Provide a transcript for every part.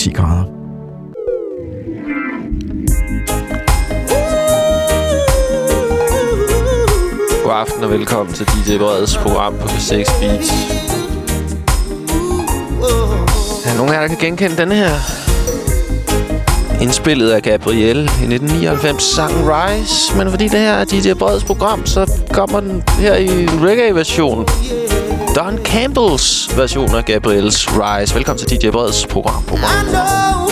10 grader. God aften og velkommen til DJ Breds program på 6 Beats. Er nogen af jer, der kan genkende denne her? Indspillet af Gabrielle i 1999 sangen Rise. Men fordi det her er DJ Breds program, så kommer den her i reggae-version. Don Campbells version af Gabriels Rise. Velkommen til DJ Breds program. program.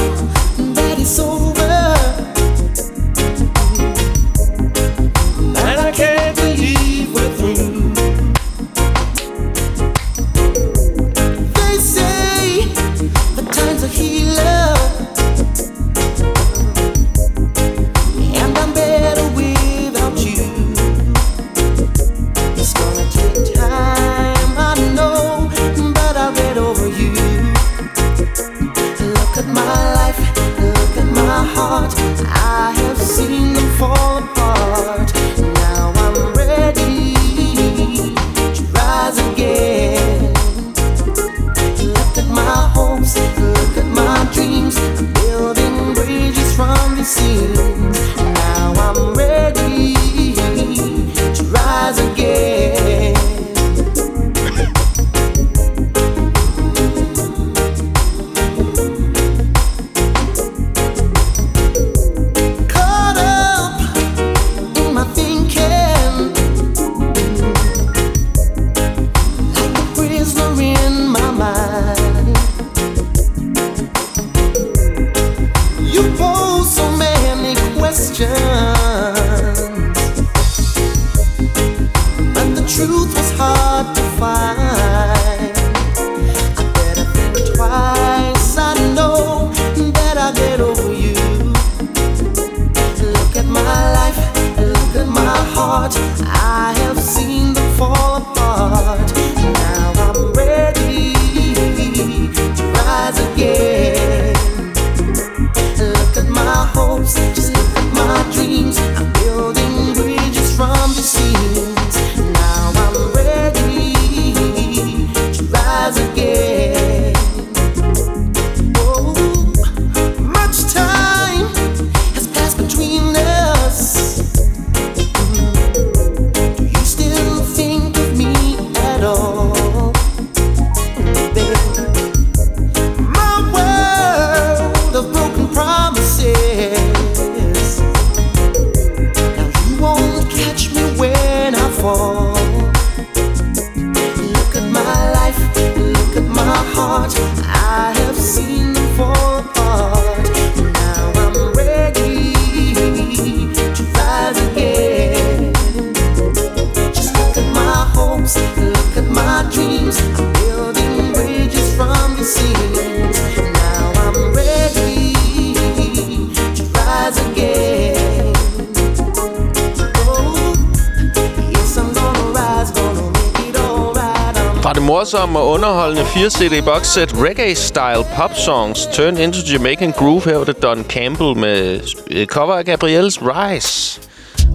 Underholdende 4-CD-boxset Reggae-style pop songs Turn into Jamaican Groove her var det Don Campbell med øh, cover af Gabrielles Rise.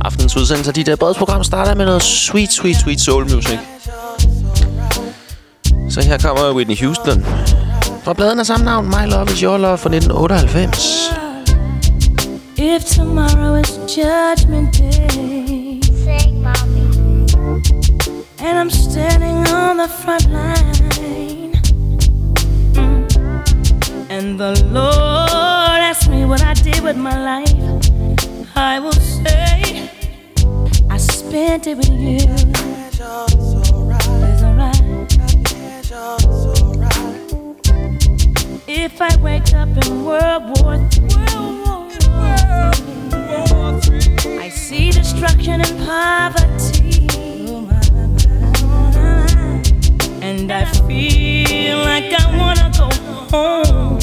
Aftens udsendelse af de der breds program starter med noget sweet, sweet, sweet soul music. Så her kommer Whitney Houston. Fra bladen af samme navn, My Love Is Your Love fra 1998. If tomorrow is judgment day Sing, mommy. and I'm standing on the front line, and the Lord asks me what I did with my life, I will say I spent it with you. It's alright. If I wake up in World War III, I see destruction and poverty. And I feel like I wanna go home.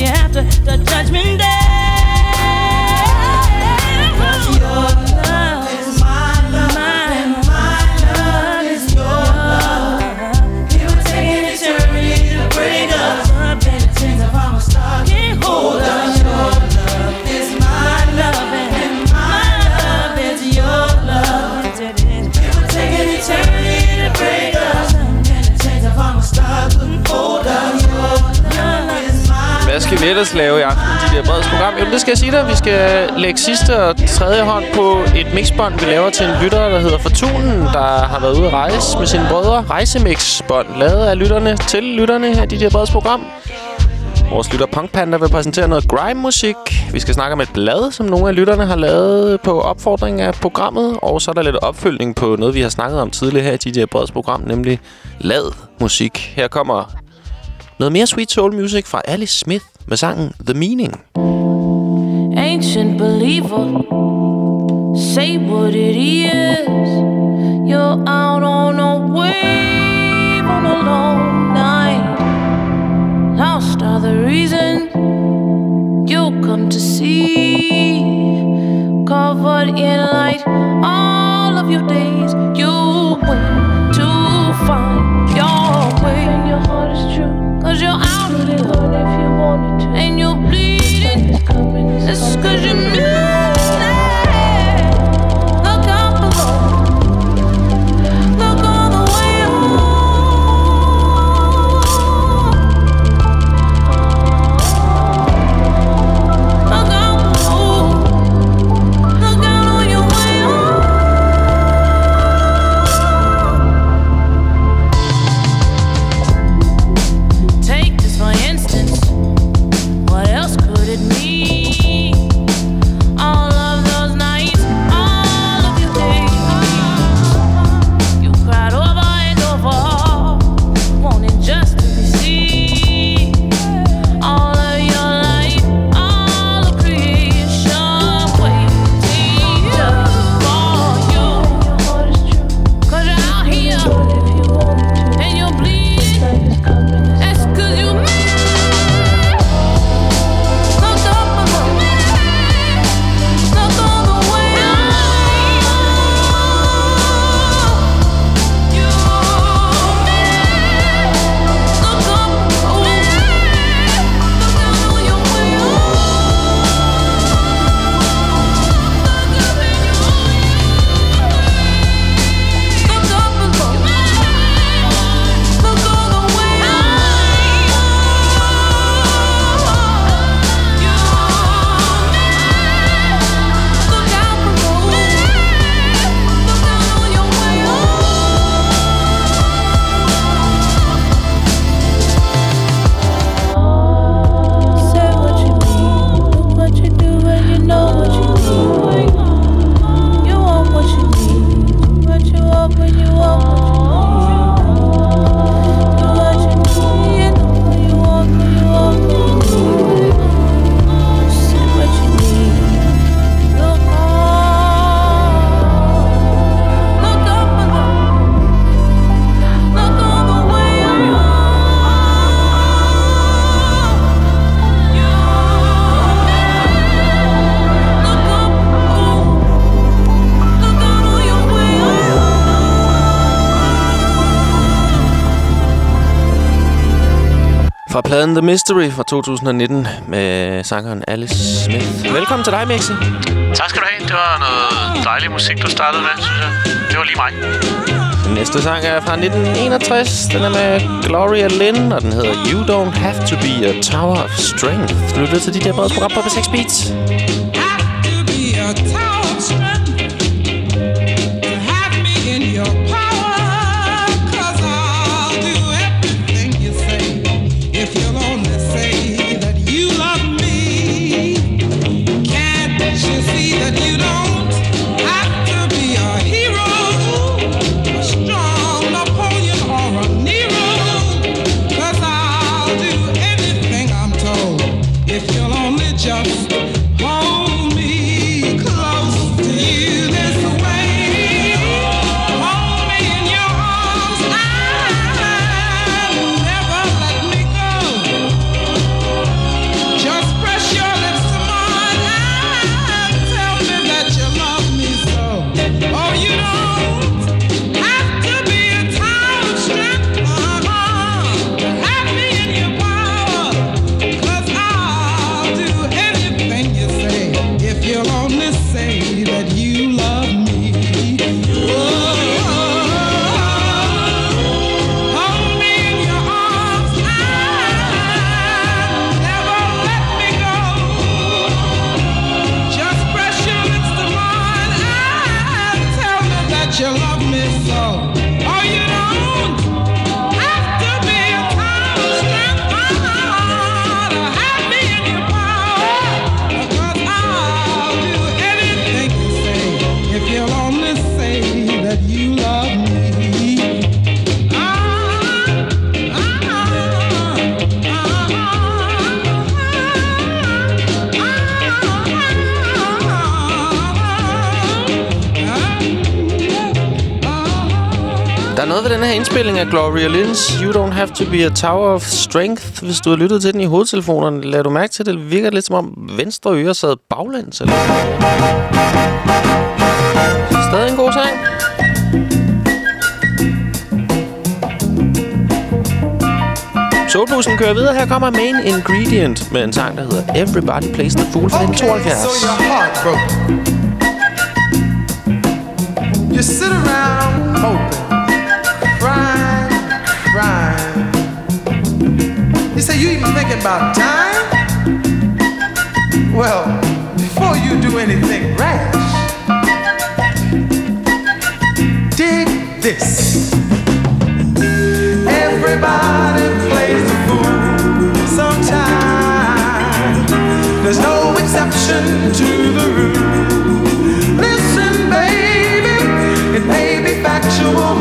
you have to, The judgment day. Stilettos lave i aften, de der breds program? Jamen, det skal jeg sige dig. Vi skal lægge sidste og tredje hånd på et mixbånd, vi laver til en lytter, der hedder Fortunen, der har været ude at rejse med sine brødre. Rejsemixbånd, lavet af lytterne til lytterne her i her Breds program. Vores lytter Punk Panda vil præsentere noget grime-musik. Vi skal snakke om et blad, som nogle af lytterne har lavet på opfordring af programmet. Og så er der lidt opfølgning på noget, vi har snakket om tidligere her i DJ Breds program, nemlig lad musik. Her kommer noget mere Sweet Soul Music fra Alice Smith med sangen The Meaning. ancient believer. Say what it is. You're out on a wave on a long night. Lost are the reasons you'll come to see. Covered in light, all of your days you wait to find your way. And your heart is true, cause you're out of if you wanted to. And you're bleeding. It's cause you knew The Mystery fra 2019 med sangeren Alice Smith. Velkommen til dig, Mixi. Tak skal du have. Det var noget dejlig musik, du startede med, synes jeg. Det var lige mig. Den næste sang er fra 1961. Den er med Gloria Lynn, og den hedder You Don't Have To Be A Tower of Strength. Du lytter til dit der program på B6 Beats. Have to be a tower of strength her indspilling af Gloria Lynn's You Don't Have To Be A Tower of Strength. Hvis du har lyttet til den i hovedtelefonerne, lader du mærke til, at det virker lidt som om venstre øre sad baglæns. Eller? Stadig en god sang. Soulbussen kører videre. Her kommer Main Ingredient med en sang, der hedder Everybody Plays the Fool fra Okay, 1972. so. You sit around You say you even thinking about time? Well, before you do anything rash, dig this. Everybody plays the fool sometimes. There's no exception to the rule. Listen, baby, it may be factual,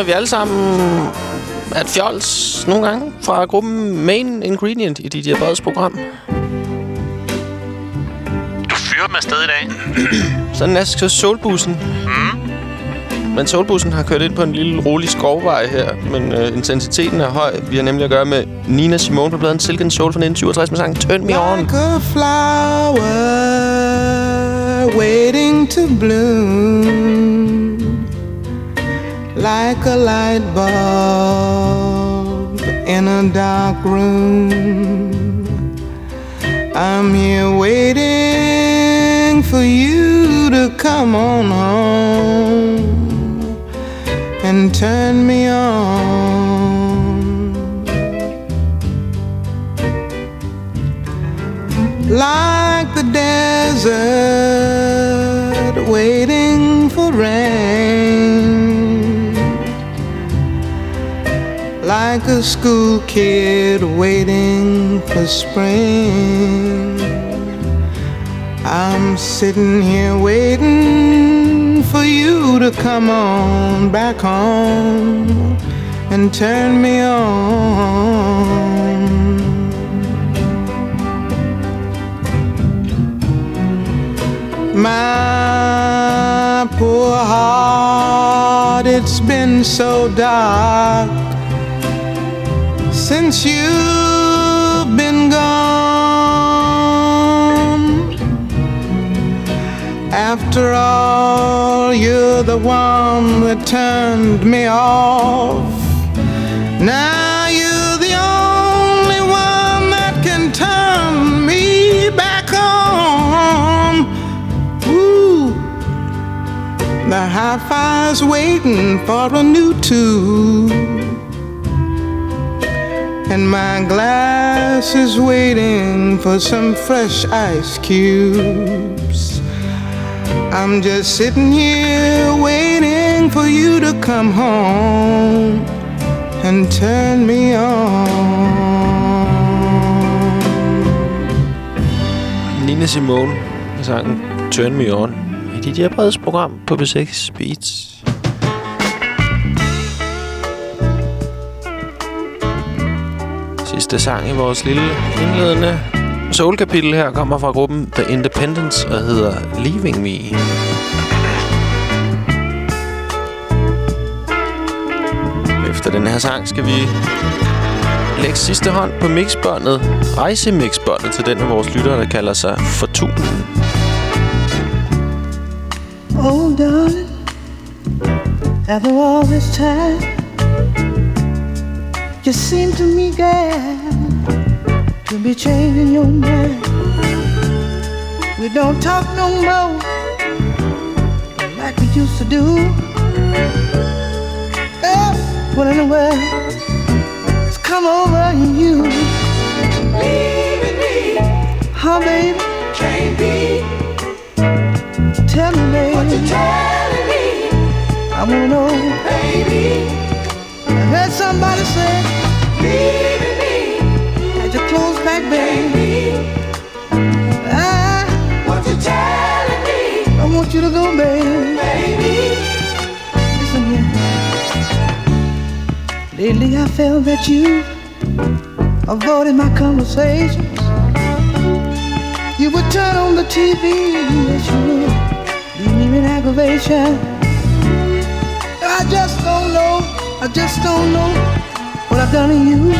at vi alle sammen et fjols nogle gange fra gruppen Main Ingredient i DJ Breds program. Du fyrer dem afsted i dag. Sådan er så solbussen. Mm. Men solbussen har kørt ind på en lille rolig skovvej her, men øh, intensiteten er høj. Vi har nemlig at gøre med Nina Simone på bladen Silken Soul fra 1967 med sangen Turn Me On. Like a flower waiting to bloom, like a light bulb in a dark room. I'm here waiting for you to come on home and turn me on. like the desert waiting for rain, like a school kid waiting for spring. I'm sitting here waiting for you to come on back home and turn me on. My poor heart, it's been so dark since you've been gone. After all, you're the one that turned me off. Now you're the only one that can turn me back on. Ooh, the high fire's waiting for a new tune. And my glass is waiting for some fresh ice cubes. I'm just sitting here waiting for you to come home and turn me on. Nina Simone med sangen Turn Me On i dit Breds program på B6 Beats. Sidste sang i vores lille indledende soul-kapitel her kommer fra gruppen The Independence og hedder Leaving Me. Efter den her sang skal vi lægge sidste hånd på mixbåndet, rejsemixbåndet til den af vores lyttere, der kalder sig Fortunen. Oh, darling, after all this time, you seem to me, girl, to be changing your mind. We don't talk no more like we used to do. Oh, what in the world has come over you? Leaving me, huh, baby? Can't be. Tell me, baby. What you telling me? I wanna know, baby. I heard somebody say, leaving me. Had your clothes back, baby. I, what you telling me? I want you to go, baby. Baby. Listen here. Lately I felt that you avoided my conversations. You would turn on the TV, yes you would. Leave me in aggravation. I just don't know, I just don't know what I've done to you.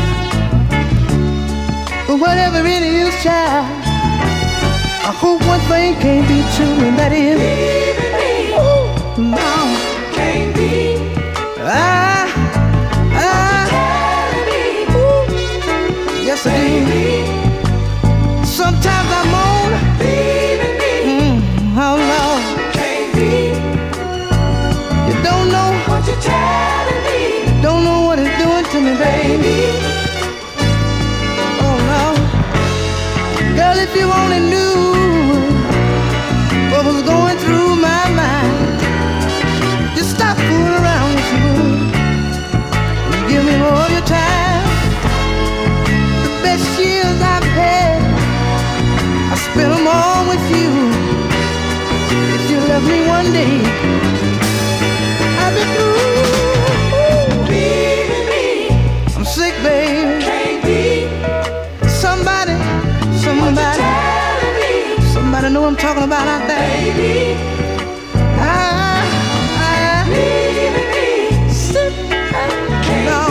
But whatever it is, child, I hope one thing can't be true, and that is Ooh, no, can't be. I, I, ooh, yes I do. You only knew what was going through my mind, just stop fooling around you. Give me your time. The best years I've had, I them all with you. If you love me one day. Talking about out there. I, I, sit down.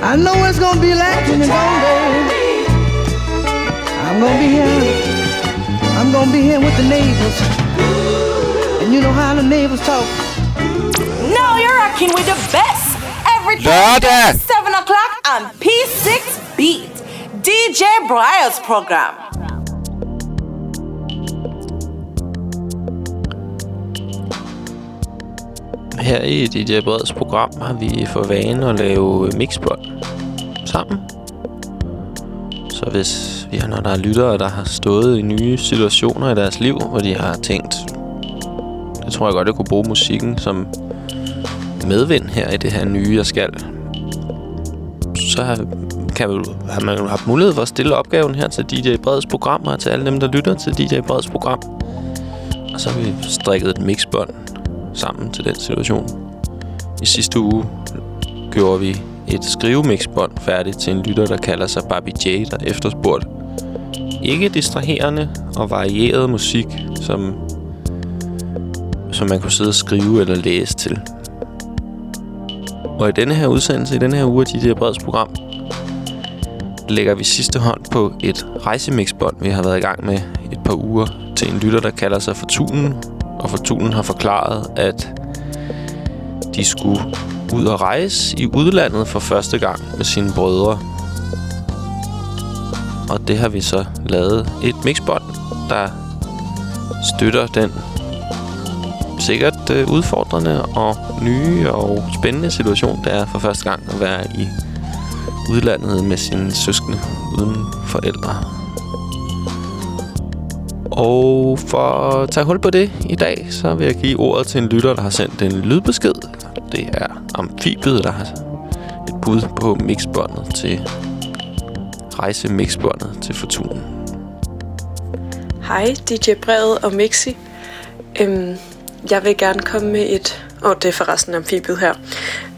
I know what it's gonna be like when you're gone, baby. I'm gonna be here. I'm gonna be here with the neighbors. And you know how the neighbors talk. Now you're rocking with the best. Every Lørdag! 7 o'clock on P6 Beat. DJ Briar's program. Her i DJ Breds program har vi for vane at lave mixbånd sammen. Så hvis vi har, når der er lyttere, der har stået i nye situationer i deres liv, hvor de har tænkt, det tror jeg godt, jeg kunne bruge musikken som medvind her i det her nye, jeg skal. Så har, kan man, har man jo haft mulighed for at stille opgaven her til DJ Breds program, og til alle dem, der lytter til DJ Breds program. Og så har vi strikket et mixbånd sammen til den situation. I sidste uge gjorde vi et skrivemixbånd færdigt til en lytter, der kalder sig Barbie J, der efterspurgte ikke distraherende og varieret musik, som, som man kunne sidde og skrive eller læse til. Og i denne her udsendelse, i denne her uge af DJ Breds program, lægger vi sidste hånd på et rejsemixbånd, vi har været i gang med et par uger til en lytter, der kalder sig Fortunen. Og Fortunen har forklaret, at de skulle ud og rejse i udlandet for første gang med sine brødre. Og det har vi så lavet et mixbånd, der støtter den sikkert øh, udfordrende og nye og spændende situation, det er for første gang at være i udlandet med sine søskende uden forældre. Og for at tage hul på det i dag, så vil jeg give ordet til en lytter, der har sendt en lydbesked. Det er Amfibiet, der har et bud på mixbåndet til rejsemixbåndet til Fortunen. Hej, DJ Brevet og Mixi. Øhm, jeg vil gerne komme med et... Åh, oh, det er forresten amfibiet her.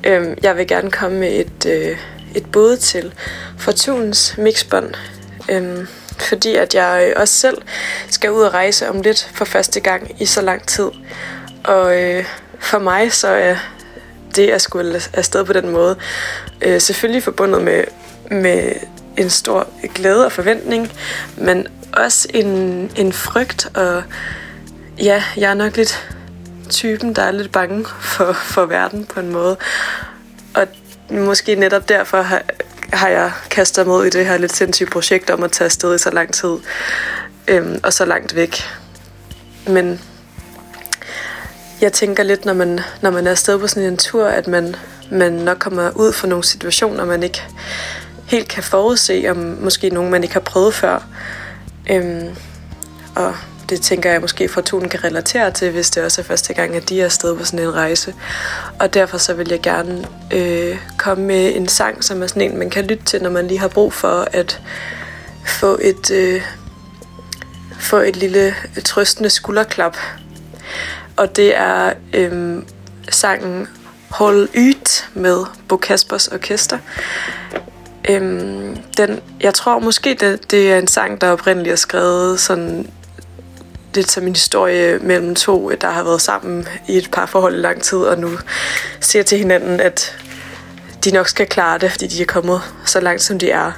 Øhm, jeg vil gerne komme med et, øh, et bud til Fortunens mixbånd. Øhm, fordi at jeg øh, også selv skal ud og rejse om lidt for første gang i så lang tid. Og øh, for mig så er det at skulle afsted på den måde øh, selvfølgelig forbundet med, med en stor glæde og forventning, men også en, en frygt, og ja, jeg er nok lidt typen, der er lidt bange for, for verden på en måde. Og måske netop derfor har, har jeg kastet mig ud i det her lidt sindssyge projekt om at tage afsted i så lang tid, øhm, og så langt væk. Men jeg tænker lidt, når man, når man er afsted på sådan en tur, at man, man nok kommer ud for nogle situationer, man ikke helt kan forudse, om måske nogen, man ikke har prøvet før. Øhm, og det tænker jeg måske Fortunen kan relatere til, hvis det også er første gang, at de er afsted på sådan en rejse. Og derfor så vil jeg gerne øh, komme med en sang, som er sådan en, man kan lytte til, når man lige har brug for at få et, øh, få et lille trøstende skulderklap. Og det er øh, sangen Hold Yt med Bo Kaspers Orkester. Øhm, den, jeg tror måske, det, det er en sang, der oprindeligt er skrevet sådan lidt som en historie mellem to, øh, der har været sammen i et par forhold i lang tid, og nu siger til hinanden, at de nok skal klare det, fordi de er kommet så langt, som de er.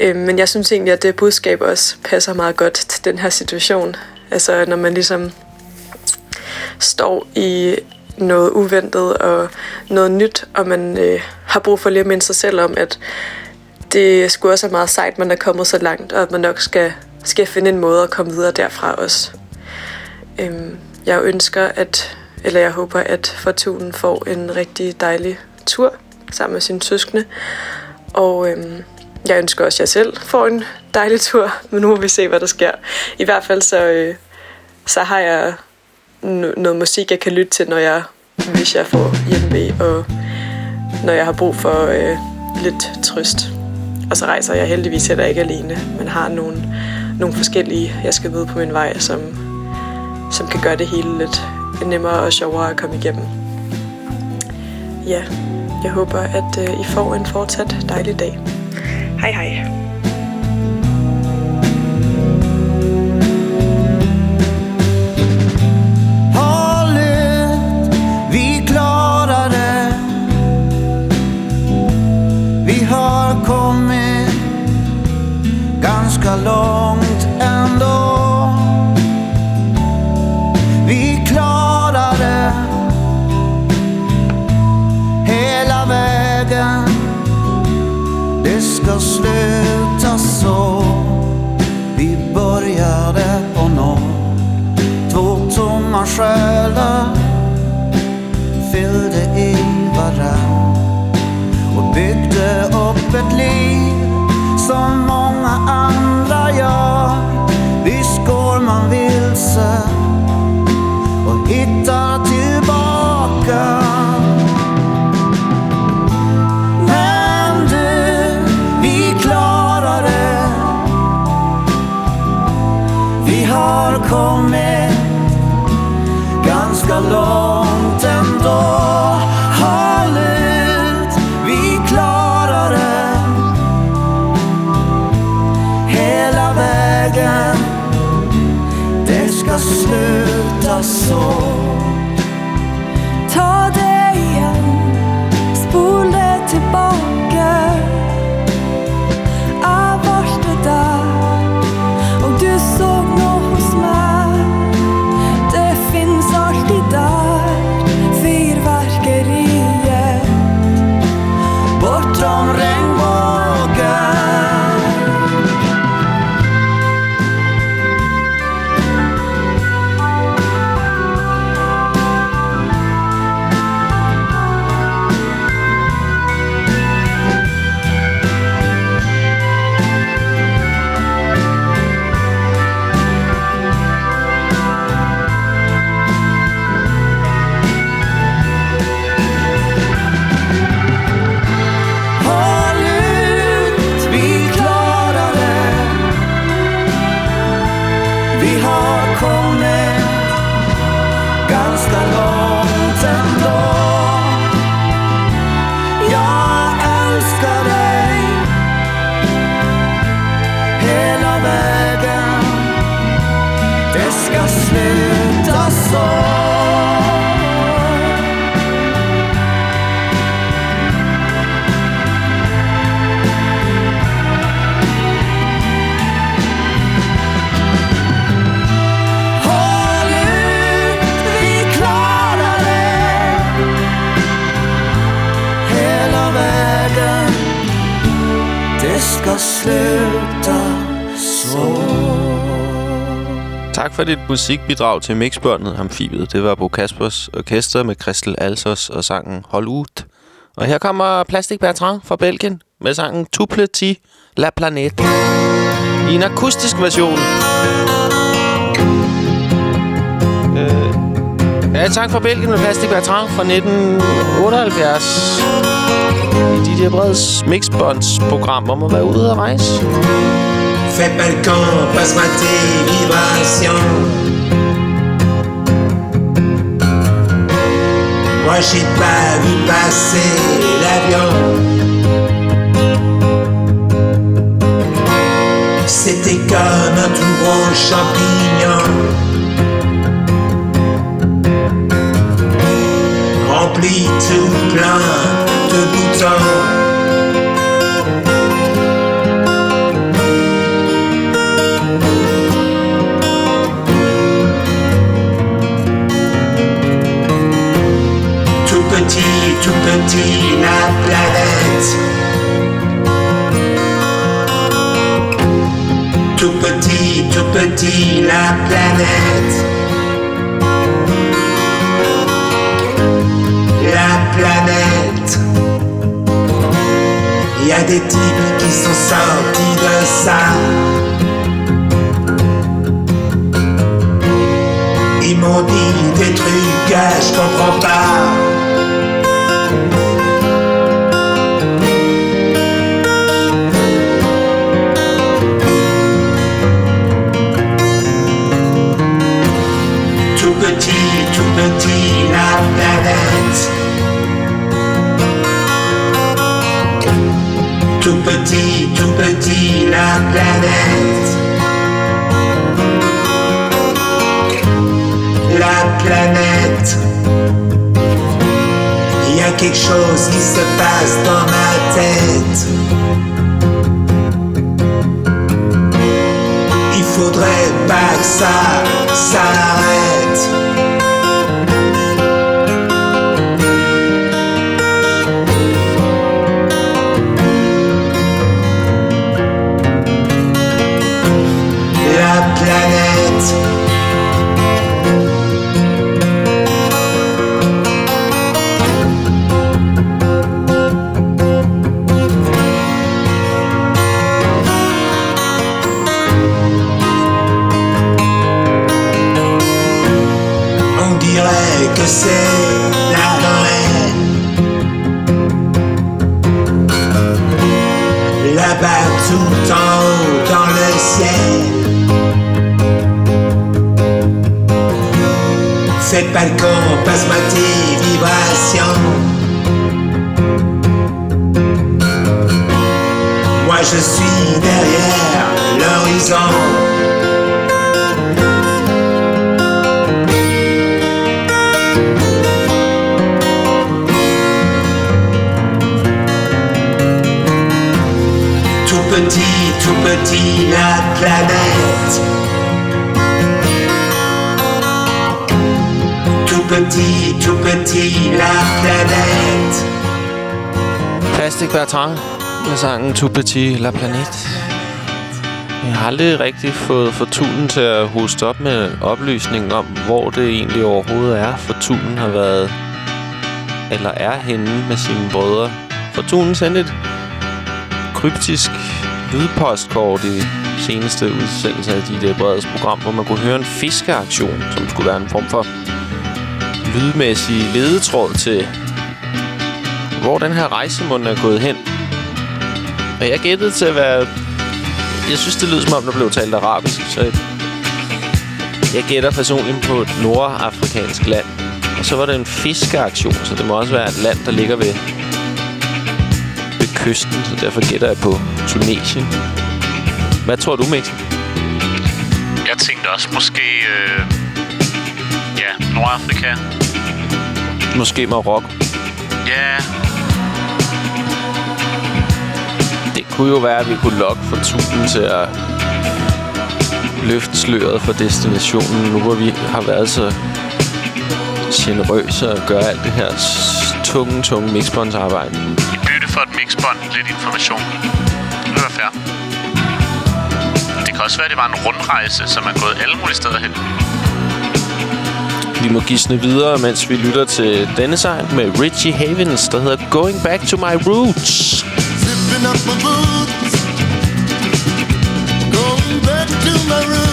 Øh, men jeg synes egentlig, at det budskab også passer meget godt til den her situation. Altså, når man ligesom står i noget uventet og noget nyt, og man øh, har brug for lige at minde sig selv om, at det skulle også er meget sejt, man er kommet så langt, og at man nok skal, skal finde en måde at komme videre derfra også. Øhm, jeg ønsker, at, eller jeg håber, at Fortunen får en rigtig dejlig tur sammen med sine søskende, og øhm, jeg ønsker også, at jeg selv får en dejlig tur, men nu må vi se, hvad der sker. I hvert fald så, øh, så har jeg noget musik, jeg kan lytte til, når jeg, hvis jeg får hjemme og når jeg har brug for øh, lidt trøst. Og så rejser jeg heldigvis heller ikke alene, men har nogle, nogle forskellige, jeg skal møde på min vej, som, som kan gøre det hele lidt, nemmere og sjovere at komme igennem. Ja, jeg håber, at øh, I får en fortsat dejlig dag. Hej hej. Håll ganska långt ändå. Vi klarade hela vägen. Det ska sluta så. Vi började på noll. Två tomma själar fyllde i varann och byggde upp ett liv som Det så. Tak for dit musikbidrag til Mixbåndet Amfibiet. Det var Bo Kaspers Orkester med Christel Alsos og sangen Hold ud. Og her kommer Plastik Bertrand fra Belgien med sangen Tuple La Planète. I en akustisk version. Ja, tak for Belgien med Plastik Bertrand fra 1978. I Didier Breds Mixbåndsprogram om at være ude og rejse. Fais pas le camp, passe-moi tes vibrations. Moi j'ai pas vu passer l'avion. C'était comme un tout gros champignon. Rempli tout plein de boutons. Petit, tout petit, la planète. Tout petit, tout petit, la planète. La planète. Y a des types qui sont sortis de ça. Ils m'ont dit des trucs que je comprends pas. Planète. La planète. Il y a quelque chose qui se passe dans ma tête. Il faudrait pas que ça s'arrête. C'est la reine. Là-bas tout en haut dans le ciel. Faites pas le con, passe-moi tes vibrations. Moi je suis derrière l'horizon. Petit, tout petit, la planète. Tout petit, tout petit, la planète. Plastic Bertrand med sangen Tu Petit La Planet. Jeg har aldrig rigtig fået Fortunen til at hoste op med oplysningen om, hvor det egentlig overhovedet er, Fortunen har været eller er henne med sine brødre. Fortunen sendte et kryptisk lydpostkort i seneste udsendelse af dit der breds program, hvor man kunne høre en fiskeaktion, som skulle være en form for lydmæssig ledetråd til, hvor den her rejsemund er gået hen. Og jeg gættede til at være... Jeg synes, det lyder som om, der blev talt arabisk, så jeg, gætter personligt på et nordafrikansk land. Og så var det en fiskeaktion, så det må også være et land, der ligger ved kysten, så derfor gætter jeg på Tunesien. Hvad tror du, Mixi? Jeg tænkte også måske... Øh, ja, Nordafrika. Måske Marokko. Ja, Det kunne jo være, at vi kunne lokke Fortunen til at løfte sløret for destinationen, nu hvor vi har været så generøse og gøre alt det her tunge, tunge mixbåndsarbejde. For et mixbånd. Lidt information. Det vil være fair. Det kan også være, at det var en rundrejse, som er gået alle mulige steder hen. Vi må gisne videre, mens vi lytter til denne sang med Richie Havens, der hedder Going Back to My Roots. Zipping up my boots, going back to my roots,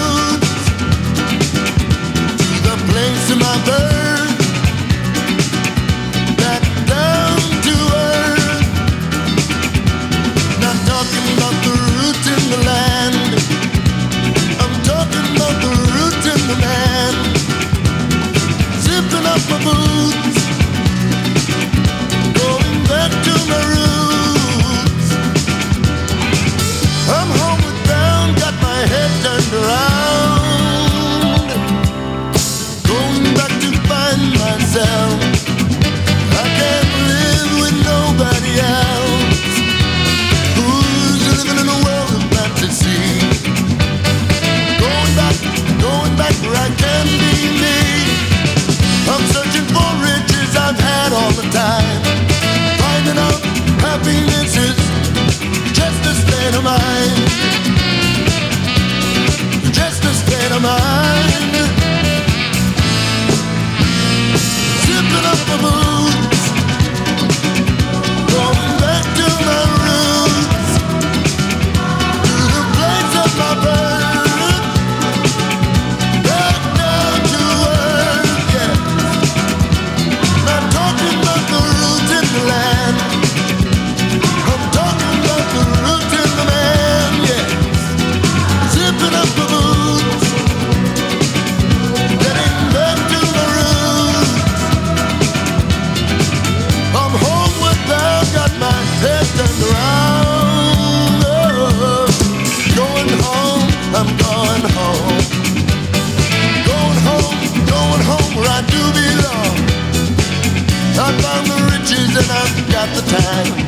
half the time.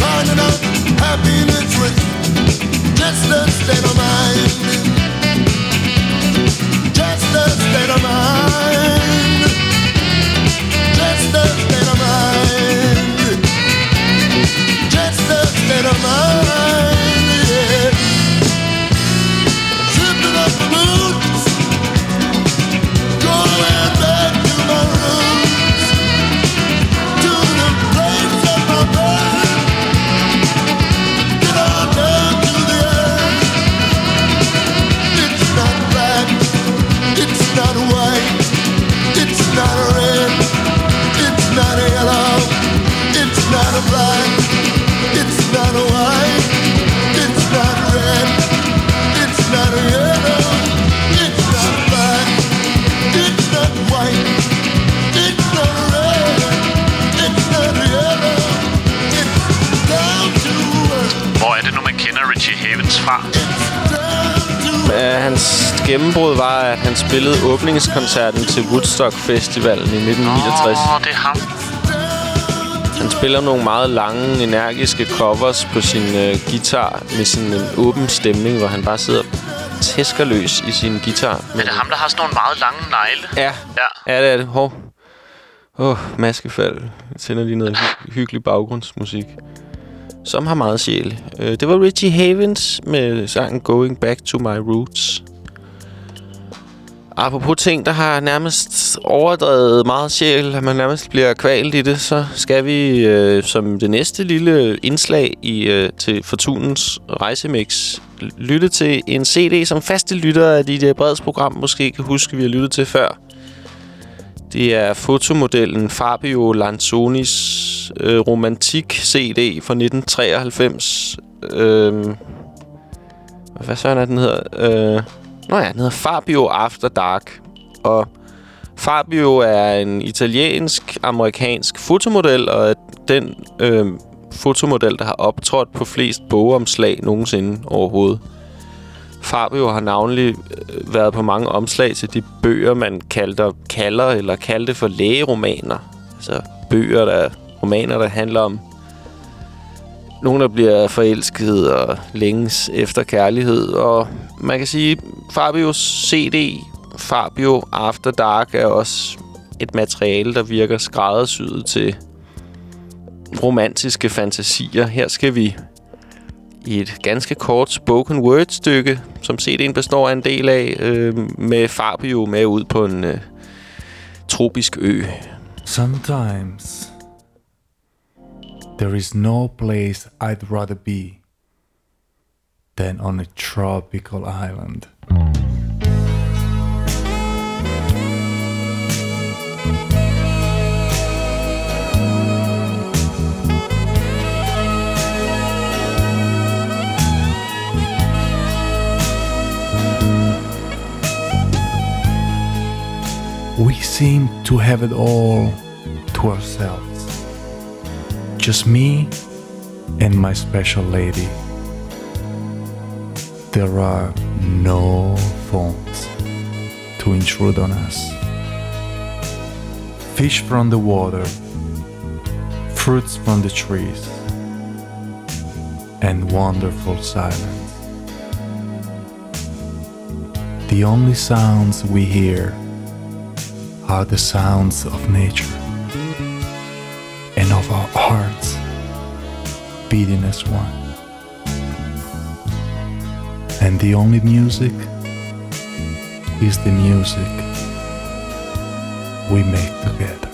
Finding out happiness with just a state of mind. Spillede åbningskoncerten til Woodstock Festivalen i 1969. Åh, det er ham. Han spiller nogle meget lange, energiske covers på sin øh, guitar med sådan en åben stemning, hvor han bare sidder tæsker løs i sin guitar. Er det ham, der har sådan nogle meget lange negle? Ja. Ja. Ja, det er det. Hov. Åh, oh, maskefald. Jeg tænder lige noget hy- hyggelig baggrundsmusik. Som har meget sjæl. Uh, det var Richie Havens med sangen Going Back to My Roots. Apropos ting, der har nærmest overdrevet meget sjæl, at man nærmest bliver kvalt i det, så skal vi øh, som det næste lille indslag i øh, til Fortunens rejsemix lytte til en CD, som faste lyttere af DJ Breds program måske kan huske, vi har lyttet til før. Det er fotomodellen Fabio Lanzonis øh, romantik CD fra 1993. Øh, hvad så er den hedder? Øh, Nå ja, den hedder Fabio After Dark. Og Fabio er en italiensk-amerikansk fotomodel, og er den øh, fotomodel, der har optrådt på flest bogomslag nogensinde overhovedet. Fabio har navnlig øh, været på mange omslag til de bøger, man kalder, kalder eller kaldte for lægeromaner. Altså bøger, der romaner, der handler om nogen, der bliver forelsket og længes efter kærlighed. Og man kan sige, Fabios CD, Fabio After Dark, er også et materiale, der virker skræddersyet til romantiske fantasier. Her skal vi i et ganske kort spoken word stykke, som CD'en består af en del af, øh, med Fabio med ud på en øh, tropisk ø. Sometimes there is no place I'd rather be than on a tropical island. We seem to have it all to ourselves. Just me and my special lady. There are no phones to intrude on us. Fish from the water, fruits from the trees, and wonderful silence. The only sounds we hear are the sounds of nature and of our hearts beating as one. And the only music is the music we make together.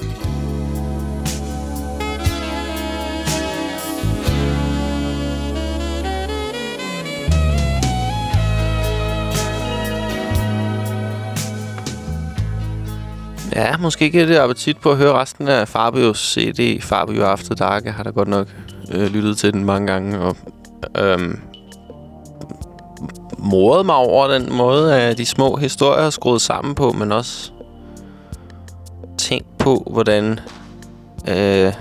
Ja, måske ikke det appetit på at høre resten af Fabios CD, Fabio After Dark. Jeg har da godt nok øh, lyttet til den mange gange, og øhm, moret mig over den måde, at de små historier er skruet sammen på, men også tænkt på, hvordan øh,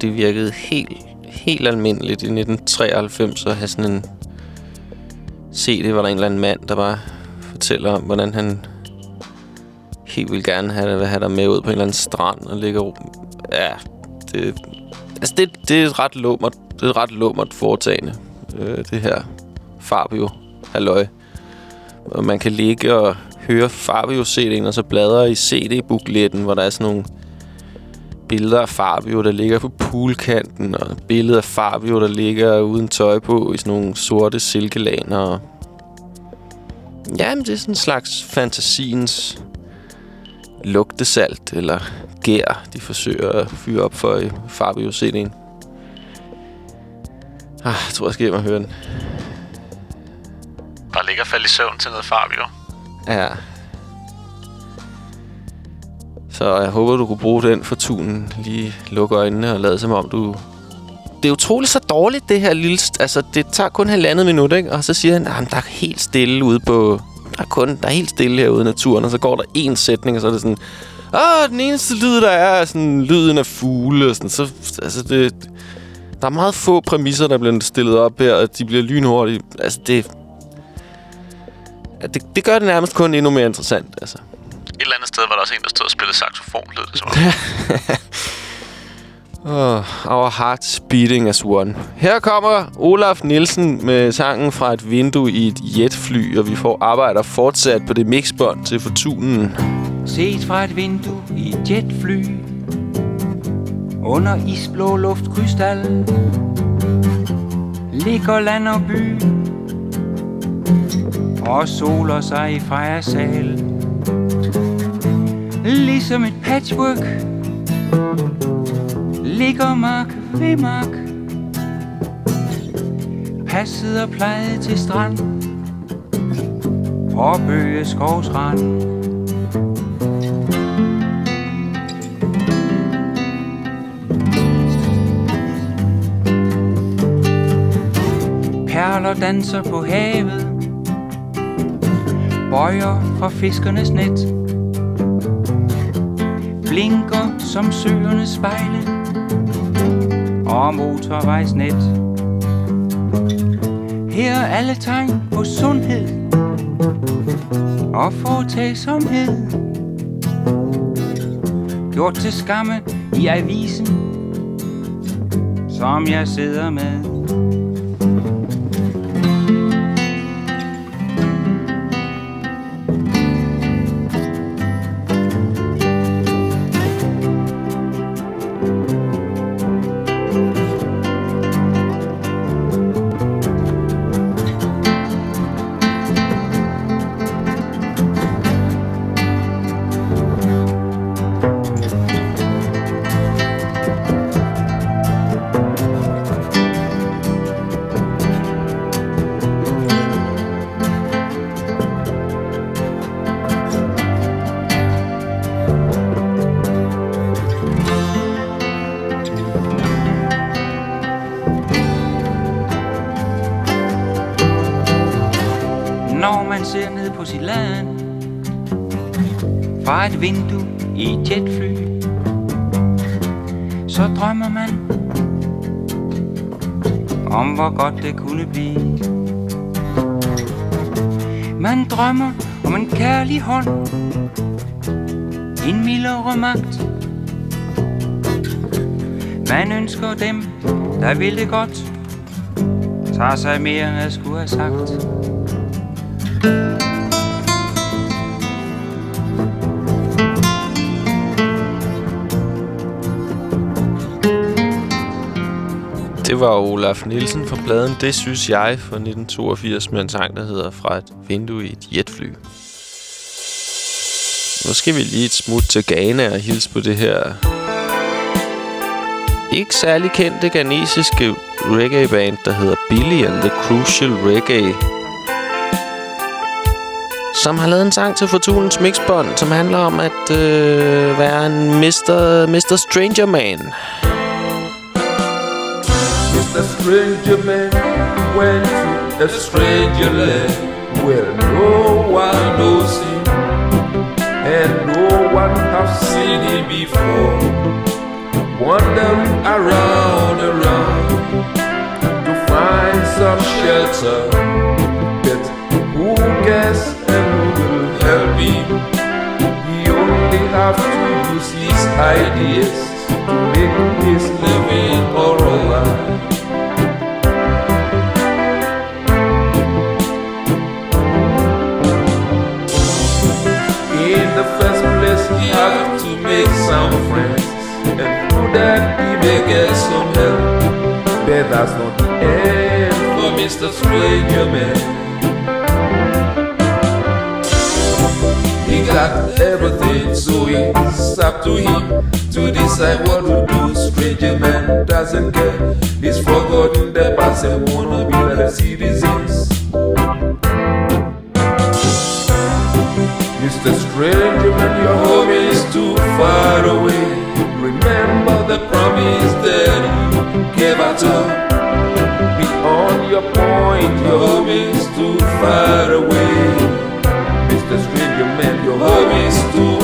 det virkede helt, helt almindeligt i 1993 at have sådan en CD, hvor der en eller anden mand, der bare fortæller om, hvordan han helt vil gerne have, vil have dig med ud på en eller anden strand og ligge og... Ja, det... Altså, det, det er et ret lummert, det er et ret lummert foretagende, øh, det her Fabio halløj. Og man kan ligge og høre Fabio-CD'en, og så bladre i CD-bukletten, hvor der er sådan nogle billeder af Fabio, der ligger på poolkanten, og billeder af Fabio, der ligger uden tøj på i sådan nogle sorte silkelaner. Ja, Jamen, det er sådan en slags fantasiens lugtesalt eller gær, de forsøger at fyre op for i Fabio CD'en. Ah, jeg tror, jeg skal hjem og høre den. Bare ligger og falde i søvn til noget Fabio. Ja. Så jeg håber, du kunne bruge den for tunen. Lige lukke øjnene og lade som om, du... Det er utroligt så dårligt, det her lille... Altså, det tager kun halvandet minut, ikke? Og så siger han, at der er helt stille ude på... Der er kun... Der er helt stille herude i naturen. Og så går der en sætning, og så er det sådan... Åh, den eneste lyd, der er, er sådan lyden af fugle. Og sådan. Så, altså, det... Der er meget få præmisser, der bliver stillet op her, og de bliver lynhurtigt. Altså, det det, det gør det nærmest kun endnu mere interessant, altså. Et eller andet sted var der også en, der stod og spillede saxofon, lød det som om. Oh, our hearts beating as one. Her kommer Olaf Nielsen med sangen fra et vindue i et jetfly, og vi får arbejder fortsat på det mixbånd til fortunen. Set fra et vindue i et jetfly Under isblå luftkrystal Ligger land og by og soler sig i fejresal Ligesom et patchwork. Ligger mark ved mark. Passet og plejet til strand. Og bøge skovsrand Perler danser på havet. Bøjer fra fiskernes net. Blinker som søernes spejle Og motorvejsnet. Her er alle tegn på sundhed Og foretagsomhed. Gjort til skamme i avisen Som jeg sidder med. Det kunne blive. Man drømmer om en kærlig hånd. En mildere magt. Man ønsker dem, der vil det godt. Tager sig mere, end jeg skulle have sagt. Var Olaf Nielsen fra pladen Det synes jeg fra 1982 med en sang, der hedder Fra et vindue i et jetfly. Nu skal vi lige et smut til Ghana og hilse på det her ikke særlig kendte ghanesiske reggae-band, der hedder Billy and the Crucial Reggae. Som har lavet en sang til Fortunens Mixbånd, som handler om at øh, være en Mr. Mr. Stranger Man. Mr. Stranger Man went to a stranger land where no one knows him and no one has seen him before. Wandering around, around to find some shelter, but who guess and who will help him? He only have to use his ideas to make his living alright. Make some friends, and through that he may get some help. But that's not the end for Mr. Stranger Man. He got everything, so it's up to him to decide what to do. Stranger man doesn't care. He's forgotten the past and wanna be like citizens. Mr. Stranger far away. Remember the promise that you gave out up. Beyond your point, your home is too far away. Mr. Stranger Man, your home is too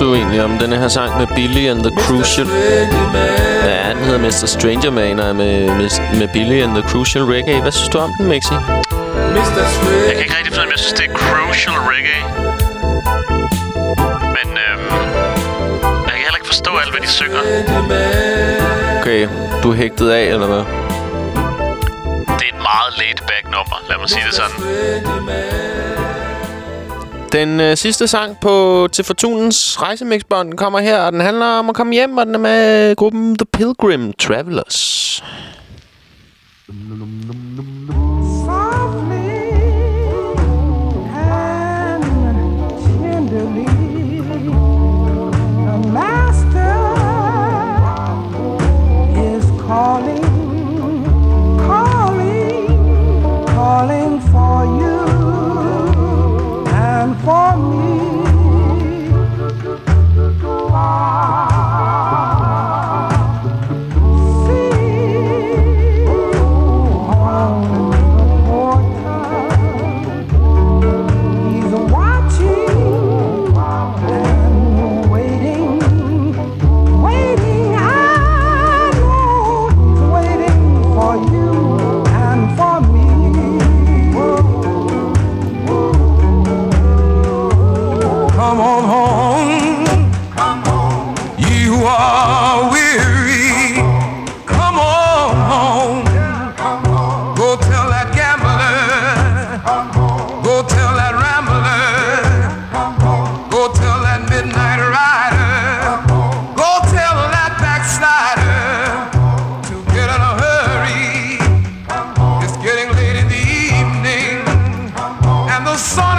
du egentlig om denne her sang med Billy and the Crucial? Ja, den hedder Mr. Stranger Man og er med, med, med Billy and the Crucial Reggae. Hvad synes du om den, Mixi? Jeg kan ikke rigtig finde om jeg synes, det er crucial reggae. Men øhm, jeg kan heller ikke forstå alt, hvad de synger. Okay, du er hægtet af, eller hvad? Det er et meget laid-back nummer, lad mig sige det sådan. Den øh, sidste sang på til Fortunens rejsemixbånd kommer her, og den handler om at komme hjem, og den er med gruppen The Pilgrim Travelers. Sun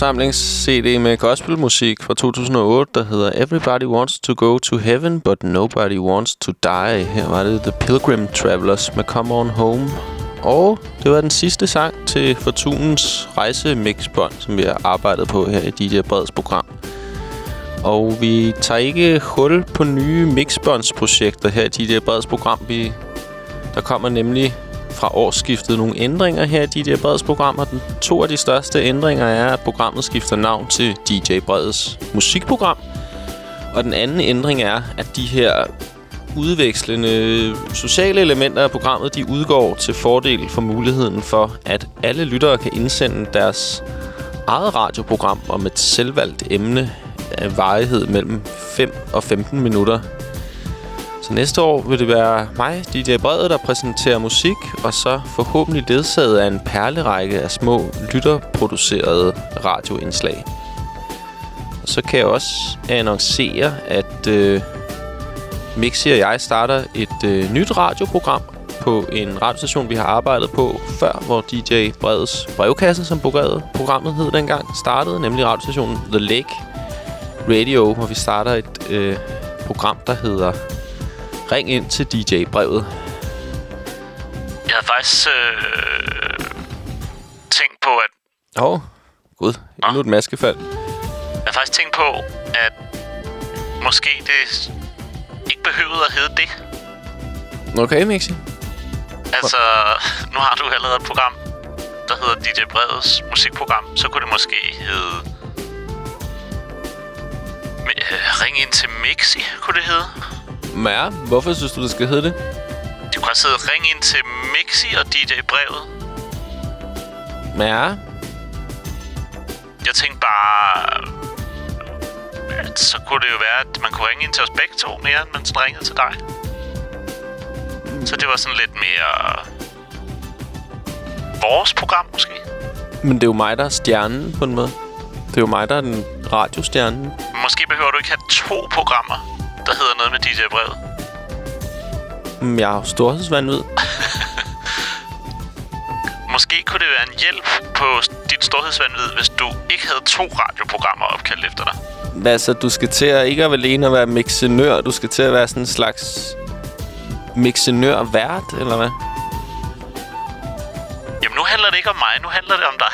opsamlings-CD med gospelmusik fra 2008, der hedder Everybody Wants to Go to Heaven, but Nobody Wants to Die. Her var det The Pilgrim Travelers med Come On Home. Og det var den sidste sang til Fortunens rejsemixbånd, som vi har arbejdet på her i DJ Breds program. Og vi tager ikke hul på nye mixbåndsprojekter her i DJ Breds program. Vi, der kommer nemlig fra årsskiftet nogle ændringer her i DJ Breds program, og den, to af de største ændringer er, at programmet skifter navn til DJ Breds musikprogram. Og den anden ændring er, at de her udvekslende sociale elementer af programmet, de udgår til fordel for muligheden for, at alle lyttere kan indsende deres eget radioprogram om et selvvalgt emne af varighed mellem 5 og 15 minutter. Så næste år vil det være mig, DJ Brede, der præsenterer musik, og så forhåbentlig ledsaget af en perlerække af små lytterproducerede radioindslag. Og så kan jeg også annoncere, at øh, Mixi og jeg starter et øh, nyt radioprogram på en radiostation, vi har arbejdet på før, hvor DJ Breds brevkasse, som programmet, programmet hed dengang, startede, nemlig radiostationen The Lake Radio, hvor vi starter et øh, program, der hedder Ring ind til DJ-brevet. Jeg havde faktisk øh, tænkt på, at... Åh, oh, gud. Endnu et maskefald. Jeg havde faktisk tænkt på, at måske det ikke behøvede at hedde det. Okay, Mixi. Altså, nu har du allerede et program, der hedder DJ Breds musikprogram. Så kunne det måske hedde... Øh, Ring ind til Mixi, kunne det hedde. Ja, hvorfor synes du, det skal hedde det? Det kunne også hedde Ring ind til Mixi og DJ Brevet. Ja, Jeg tænkte bare... At så kunne det jo være, at man kunne ringe ind til os begge to mere, end man sådan ringede til dig. Så det var sådan lidt mere... Vores program, måske. men det er jo mig, der er stjernen på en måde. Det er jo mig, der er den radiostjerne. Måske behøver du ikke have to programmer, der hedder noget med DJ Brevet. Mm, Jeg har jo storhedsvandvid. Måske kunne det være en hjælp på dit storhedsvandvid, hvis du ikke havde to radioprogrammer opkaldt efter dig. Hvad så, du skal til at ikke alene at være mixenør, du skal til at være sådan en slags mixenør-vært, eller hvad? Jamen, nu handler det ikke om mig, nu handler det om dig.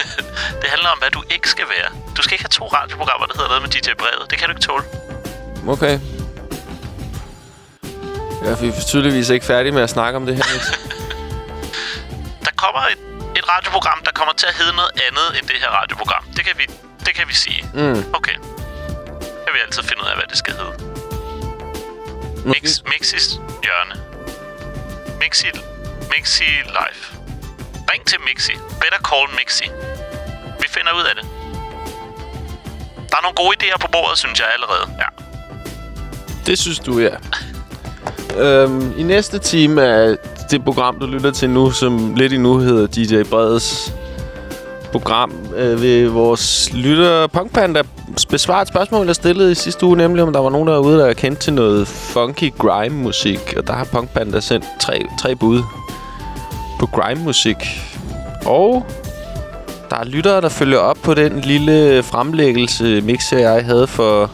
det handler om, hvad du ikke skal være. Du skal ikke have to radioprogrammer, der hedder noget med DJ Brevet. Det kan du ikke tåle. Okay. Ja, vi er tydeligvis ikke færdige med at snakke om det her. Der kommer et, et radioprogram, der kommer til at hedde noget andet end det her radioprogram. Det kan vi, det kan vi sige. Mm. Okay. Jeg vil altid finde ud af, hvad det skal hedde. Mix, Mixis hjørne. Mixi, Mixi live. Ring til Mixi. Better call Mixi. Vi finder ud af det. Der er nogle gode idéer på bordet, synes jeg allerede. Ja. Det synes du, ja. øhm, I næste time er det program, du lytter til nu, som lidt endnu hedder DJ Breds program, øh, ved vores lytter Punkpanda besvare et spørgsmål, jeg stillede i sidste uge, nemlig om der var nogen derude, der er kendt til noget funky grime-musik. Og der har Punkpanda sendt tre, tre bud på grime-musik. Og der er lyttere, der følger op på den lille fremlæggelse, Mixer jeg havde for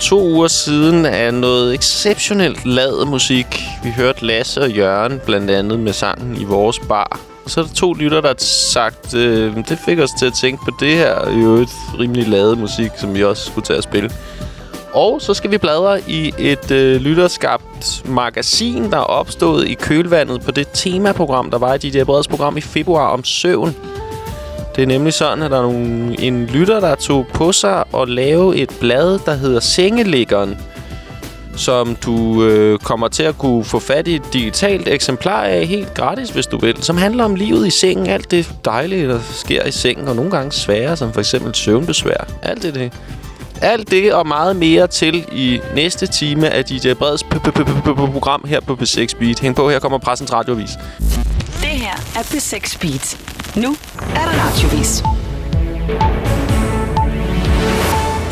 to uger siden af noget exceptionelt lavet musik. Vi hørte Lasse og Jørgen blandt andet med sangen i vores bar. Og så er der to lytter, der har sagt, øh, det fik os til at tænke på det her jo et rimelig lavet musik, som vi også skulle til at spille. Og så skal vi bladre i et øh, lytterskabt magasin, der er opstået i kølvandet på det temaprogram, der var i DJ Breds program i februar om søvn. Det er nemlig sådan, at der er nogle, en lytter, der tog på sig at lave et blad, der hedder Sengeliggeren, som du øh, kommer til at kunne få fat i et digitalt eksemplar af helt gratis, hvis du vil. Som handler om livet i sengen, alt det dejlige, der sker i sengen, og nogle gange svære, som for eksempel søvnbesvær. Alt det, det. Alt det og meget mere til i næste time af DJ Breds program her på B6 Beat. Hæng på, her kommer Pressens Radiovis. Det her er B6 Beat. Nu er der radiovis.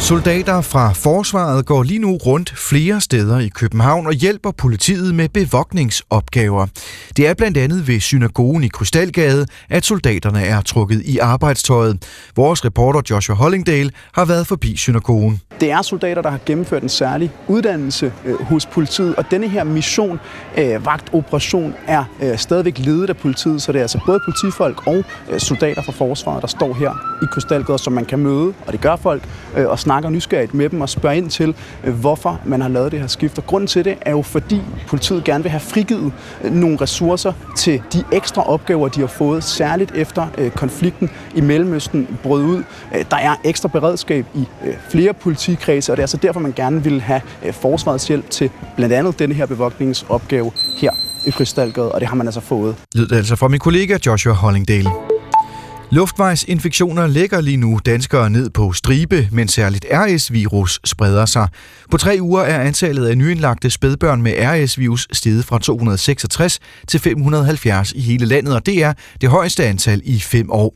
Soldater fra forsvaret går lige nu rundt flere steder i København og hjælper politiet med bevogtningsopgaver. Det er blandt andet ved synagogen i Krystalgade, at soldaterne er trukket i arbejdstøjet. Vores reporter Joshua Hollingdale har været forbi synagogen. Det er soldater, der har gennemført en særlig uddannelse øh, hos politiet, og denne her mission, øh, vagtoperation, er øh, stadigvæk ledet af politiet, så det er altså både politifolk og øh, soldater fra forsvaret, der står her i Krystalgade, som man kan møde, og det gør folk, øh, og snakker nysgerrigt med dem og spørger ind til, øh, hvorfor man har lavet det her skift. Og grunden til det er jo fordi politiet gerne vil have frigivet øh, nogle ressourcer til de ekstra opgaver, de har fået, særligt efter øh, konflikten i Mellemøsten brød ud. Der er ekstra beredskab i flere politikredse, og det er altså derfor, man gerne vil have forsvarets hjælp til blandt andet denne her bevogtningsopgave her i Krystalgade, og det har man altså fået. Lød det altså fra min kollega Joshua Hollingdale. Luftvejsinfektioner lægger lige nu danskere ned på stribe, men særligt RS-virus spreder sig. På tre uger er antallet af nyindlagte spædbørn med RS-virus steget fra 266 til 570 i hele landet, og det er det højeste antal i fem år.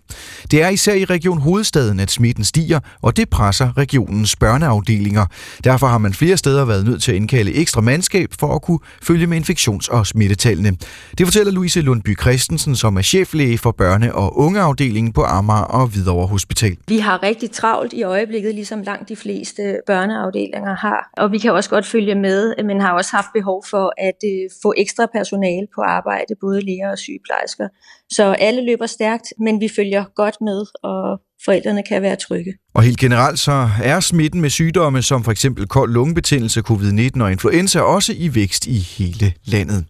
Det er især i Region Hovedstaden, at smitten stiger, og det presser regionens børneafdelinger. Derfor har man flere steder været nødt til at indkalde ekstra mandskab for at kunne følge med infektions- og smittetallene. Det fortæller Louise Lundby Christensen, som er cheflæge for børne- og ungeafdelingen på Amager og Hvidovre Hospital. Vi har rigtig travlt i øjeblikket, ligesom langt de fleste børneafdelinger har. Og vi kan også godt følge med, men har også haft behov for at øh, få ekstra personale på arbejde, både læger og sygeplejersker. Så alle løber stærkt, men vi følger godt med, og forældrene kan være trygge. Og helt generelt så er smitten med sygdomme som for eksempel kold lungebetændelse, covid-19 og influenza også i vækst i hele landet.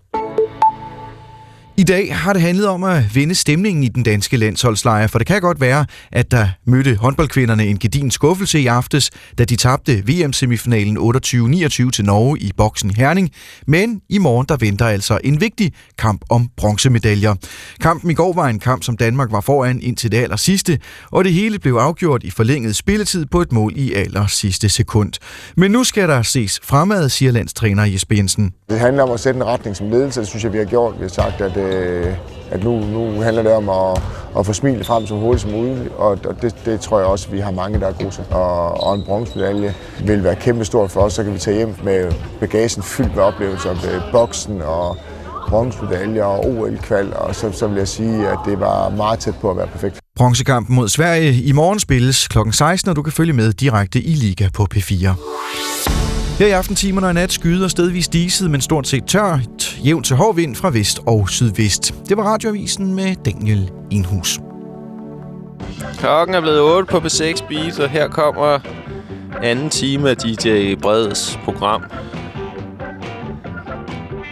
I dag har det handlet om at vinde stemningen i den danske landsholdslejr, for det kan godt være, at der mødte håndboldkvinderne en gedin skuffelse i aftes, da de tabte VM-semifinalen 28-29 til Norge i boksen Herning. Men i morgen der venter altså en vigtig kamp om bronzemedaljer. Kampen i går var en kamp, som Danmark var foran indtil det aller sidste, og det hele blev afgjort i forlænget spilletid på et mål i aller sidste sekund. Men nu skal der ses fremad, siger landstræner Jesper Jensen. Det handler om at sætte en retning som ledelse, det synes jeg, vi har gjort. Vi har sagt, at, øh, øh, at nu, nu handler det om at, at få smilet frem så hurtigt som muligt, og, og det, det tror jeg også, vi har mange, der er gode til. Og, og en bronzemedalje vil være kæmpestort for os, så kan vi tage hjem med bagagen fyldt med oplevelser, med boksen og bronzemedaljer og OL-kval, og så, så vil jeg sige, at det var meget tæt på at være perfekt. Bronzekampen mod Sverige i morgen spilles kl. 16, og du kan følge med direkte i Liga på P4. Her i aftentimerne og nat skyder stedvis diset, men stort set tørt, jævn til hård vind fra vest og sydvest. Det var radioavisen med Daniel Inhus. Klokken er blevet 8 på B6 Beat, og her kommer anden time af DJ Breds program.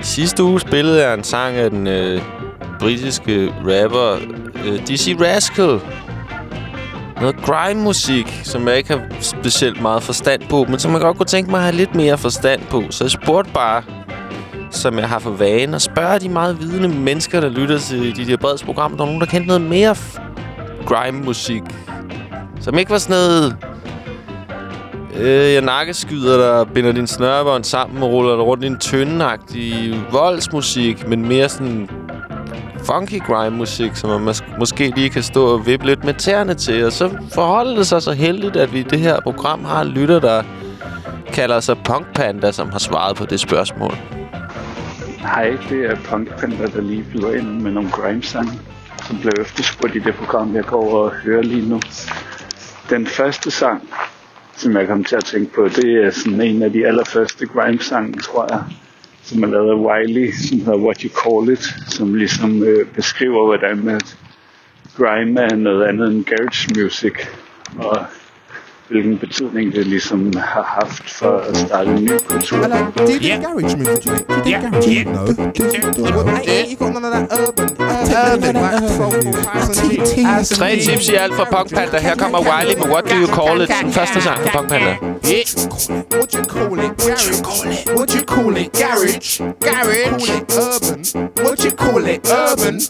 I sidste uge spillede jeg en sang af den øh, britiske rapper øh, DC Rascal. Noget grime-musik, som jeg ikke har specielt meget forstand på, men som jeg godt kunne tænke mig at have lidt mere forstand på. Så jeg spurgte bare, som jeg har for vane, at spørge de meget vidende mennesker, der lytter til de der breds program, der er nogen, der kendte noget mere grime-musik. Som ikke var sådan noget... Øh, jeg nakkeskyder dig, binder din snørebånd sammen og ruller dig rundt i en tyndeagtig voldsmusik, men mere sådan funky grime-musik, som man mås- måske lige kan stå og vippe lidt med tæerne til. Og så forholder det sig så heldigt, at vi i det her program har en lytter, der kalder sig Punk Panda, som har svaret på det spørgsmål. Hej, det er Punk Panda, der lige flyver ind med nogle grime-sange, som blev efterspurgt i det program, jeg går over og hører lige nu. Den første sang, som jeg kom til at tænke på, det er sådan en af de allerførste grime-sange, tror jeg, som er lavet af Wiley, som hedder What You Call It, som ligesom øh, beskriver, hvordan at grime er noget andet end garage music, og hvilken betydning det ligesom har haft for at starte en ny kultur. Do you dig garage music? Do you dig garage music? And Tre tips i alt fra Punk Panda. Her kommer Wiley med What Do You Call It? Den første sang fra Punk Panda. What you call it? Garage. What you call it? Garage. Garage. Urban. What you call it? Urban.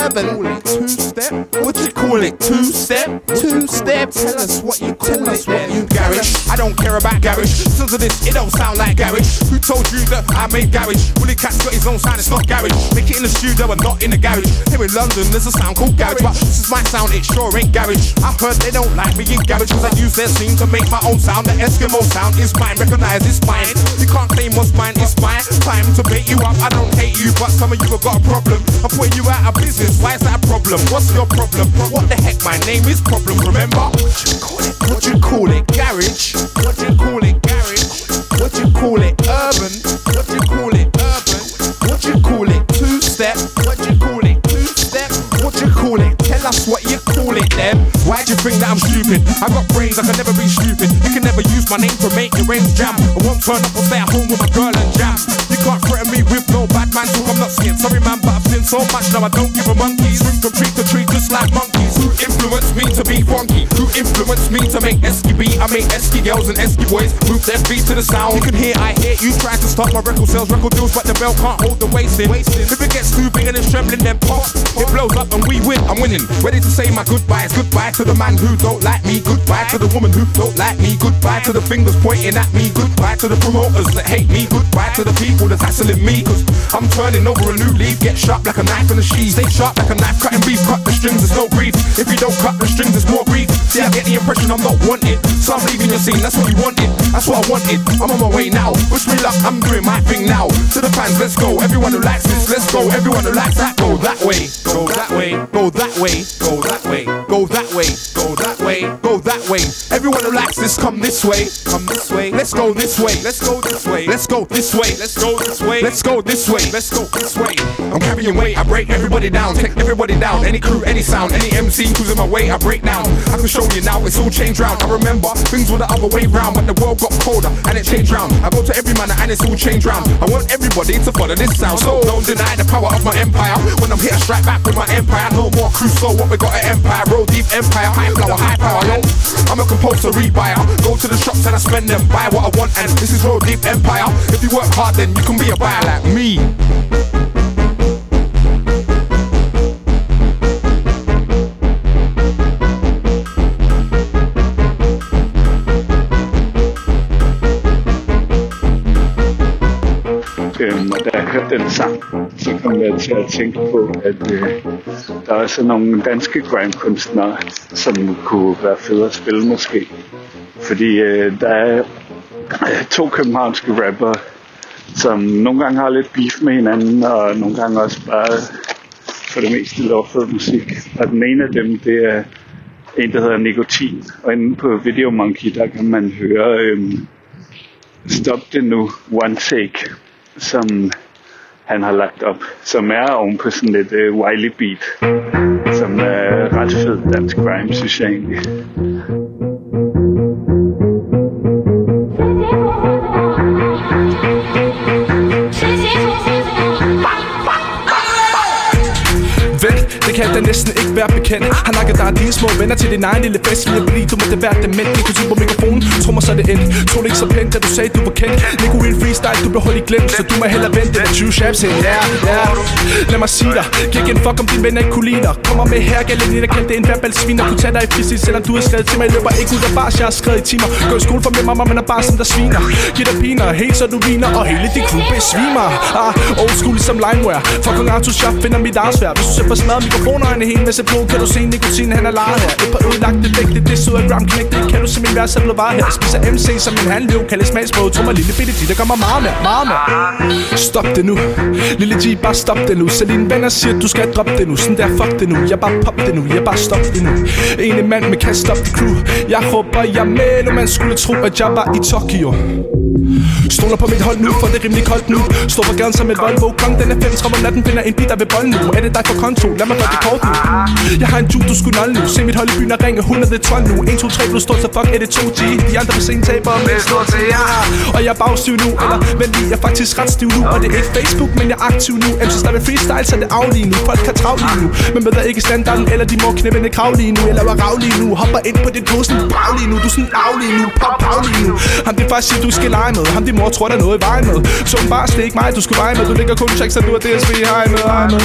Urban. Two step. What you call it? Two step. Two step. Tell us what you call it. You garage? I don't care about garage. To this. It don't sound like garage. Who told you that I made garage? Willie Cat's got his own sound. It's not garage. Make it in the studio and not in the garage. Here in London, there's a sound called garage, but this is my sound. It sure ain't garage. I heard they don't like me in garage because I use their scene to make my own sound. The Eskimo sound is mine. Recognize it's mine. You can't claim what's mine. It's mine. Time to bait you up. I don't hate you, but some of you have got a problem. I'm putting you out of business. Why is that a problem? What's your problem? What the heck? My name is problem. Remember? What you call it? What you call it? Garage. What you call it? Garage. What you call it? Urban. What you call it? Urban. What you call it? Two step. What you call it? Two step. What you call it? Tell us what you then? Why'd you think that I'm stupid? I got brains, I can never be stupid. You can never use my name to make your range jam. I won't turn up or stay at home with my girl and jam. You can't threaten me with no bad man talk, I'm not scared. Sorry man, but I've seen so much now I don't give a monkey's. Swing from tree to tree just like monkeys. Who influenced me to be funky? Who influenced me to make Esky beat? I make Esky girls and Esky boys move their feet to the sound. You can hear, I hear you try to stop my record sales, record deals, but the bell can't hold the wasting. If it gets too big and it's trembling, then pop. It blows up and we win. I'm winning. Ready to say my goodbyes. Goodbye to the man who don't like me. Goodbye to the woman who don't like me. Goodbye to the fingers pointing at me. Goodbye to the promoters that hate me. Goodbye to the people that's hassling me. Cause I'm turning over a new leaf. Get sharp like a knife in the sheath. Stay sharp like a knife. Cutting beef. Cut the strings. There's no grief. If you don't cut the strings, there's more grief. See, I get the impression I'm not wanted. So I'm leaving your scene. That's what you wanted. That's what I wanted. I'm on my way now. Wish me luck. I'm doing my thing now. To the fans, let's go. Everyone who likes this, let's go. Everyone who likes that, go that way. Go that way. Go that way. Go that way. Go that way. Go that way. Go that way. Everyone likes this, come this way. Come this way. Let's go this way. Let's go this way. Let's go this way. Let's go this way. Let's go this way. Let's go this way. I'm carrying weight. I break everybody down. Take everybody down. Any crew, any sound, any MC who's in my way, I break down. I can show you now. It's all changed round. I remember things were the other way round, but the world got colder and it changed round. I go to every man and it's all changed round. I want everybody to follow this sound. So don't deny the power of my empire. When I'm here, I strike back with my empire. No more Crusoe. What we got an empire. Roll deep empire. High flower, high power. Yo, I'm a compulsory buyer. Go to the shops and I spend them. Buy what I want and this is roll deep empire. If you work hard, then you can be a buyer like me. Og da jeg hørte den sang, så kom jeg til at tænke på, at øh, der er sådan nogle danske grime-kunstnere, som kunne være fede at spille måske. Fordi øh, der er øh, to københavnske rapper, som nogle gange har lidt beef med hinanden, og nogle gange også bare for det meste laver musik. Og den ene af dem, det er en, der hedder Nikotin. Og inde på Video Monkey, der kan man høre øhm, Stop det nu, One Take, som han har lagt op, som er oven på sådan lidt øh, Wiley beat, som er ret fed dansk crime, synes jeg egentlig. Kan da næsten ikke være bekendt Han nakker dig og dine små venner til din egen lille fest. Vi er blive, du må det være dement. Ikke kunne på mikrofonen, tro mig så det endt. Tro det ikke så pænt, da du sagde du var kendt. Nico i en freestyle, du blev holdt i glemt Så du må hellere vente, det er 20 shabs ind. Ja, ja. Lad mig sige dig, giv ikke en fuck om dine venner ikke kunne lide dig. Kommer med her, gælde galeniner, kald det en verbal svin Og kunne tage dig i fristil, selvom du har skrevet til mig. Jeg løber ikke ud af bars, jeg har skrevet i timer. Gå i skole for min mamma, men er bare som der sviner. Giv dig piner, helt så du viner Og hele din klub besvimer Ah, old school ligesom som limeware Fuck kong Arthur jeg finder mit arsvær Hvis du ser for smadret mikrofon Kronøjne hel med blod. Kan du se nikotin, han er laret her. Et par ødelagte vægte, det er sød gram knægte. Kan du se min vers, er blevet bare her? Spiser MC som en handløv, kaldes smagsprøve Tror mig lille bitte de, der kommer meget mere, meget mere. Stop det nu, lille G, bare stop det nu. Så dine venner siger, du skal droppe det nu. Sådan der, fuck det nu, jeg bare pop det nu. Jeg bare stop det nu. En mand med kan stop the crew. Jeg håber, jeg med, man skulle tro, at jeg var i Tokyo. Stoler på mit hold nu, for det er rimelig koldt nu. Står på gaden som et Volvo. Kong, den er 5 om natten, finder en bit, der vil bold nu. Er det dig for konto? Lad mig gøre det kort nu Jeg har en juke, du skulle nolde nu Se mit hold i byen og ringe. 112 nu. 1, 2, 3 plus stort, så fuck er det 2G De andre på scenen taber med stort til ja. Og jeg er bagstiv nu, eller men lige, jeg er faktisk ret stiv nu. Og det er ikke Facebook, men jeg er aktiv nu. MC der med freestyle, så det af lige nu. Folk kan travle lige nu. Men møder ikke standarden, eller de må knæbende krav lige nu. Jeg laver rav lige nu, hopper ind på dit posen Brav lige nu, du er sådan af lige nu. Pop, pop lige nu. Ham det faktisk siger, du skal lege med. Ham din mor tror, der er noget i vejen med. Så bare det er ikke mig, du skal veje med. Du ligger kun checks, så du er DSB hej med, hej med.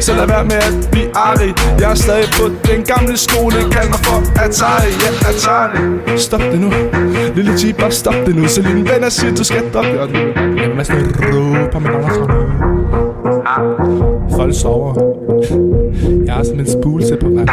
Så lad være med at blive arrig Jeg er stadig på den gamle skole Kald mig for Atari, ja Atari. Stop det nu. Lille G, bare stop det nu. Så dine venner siger, du skal droppe det vil med sådan råbe med navn Folk sover. Jeg er som en spulse på vej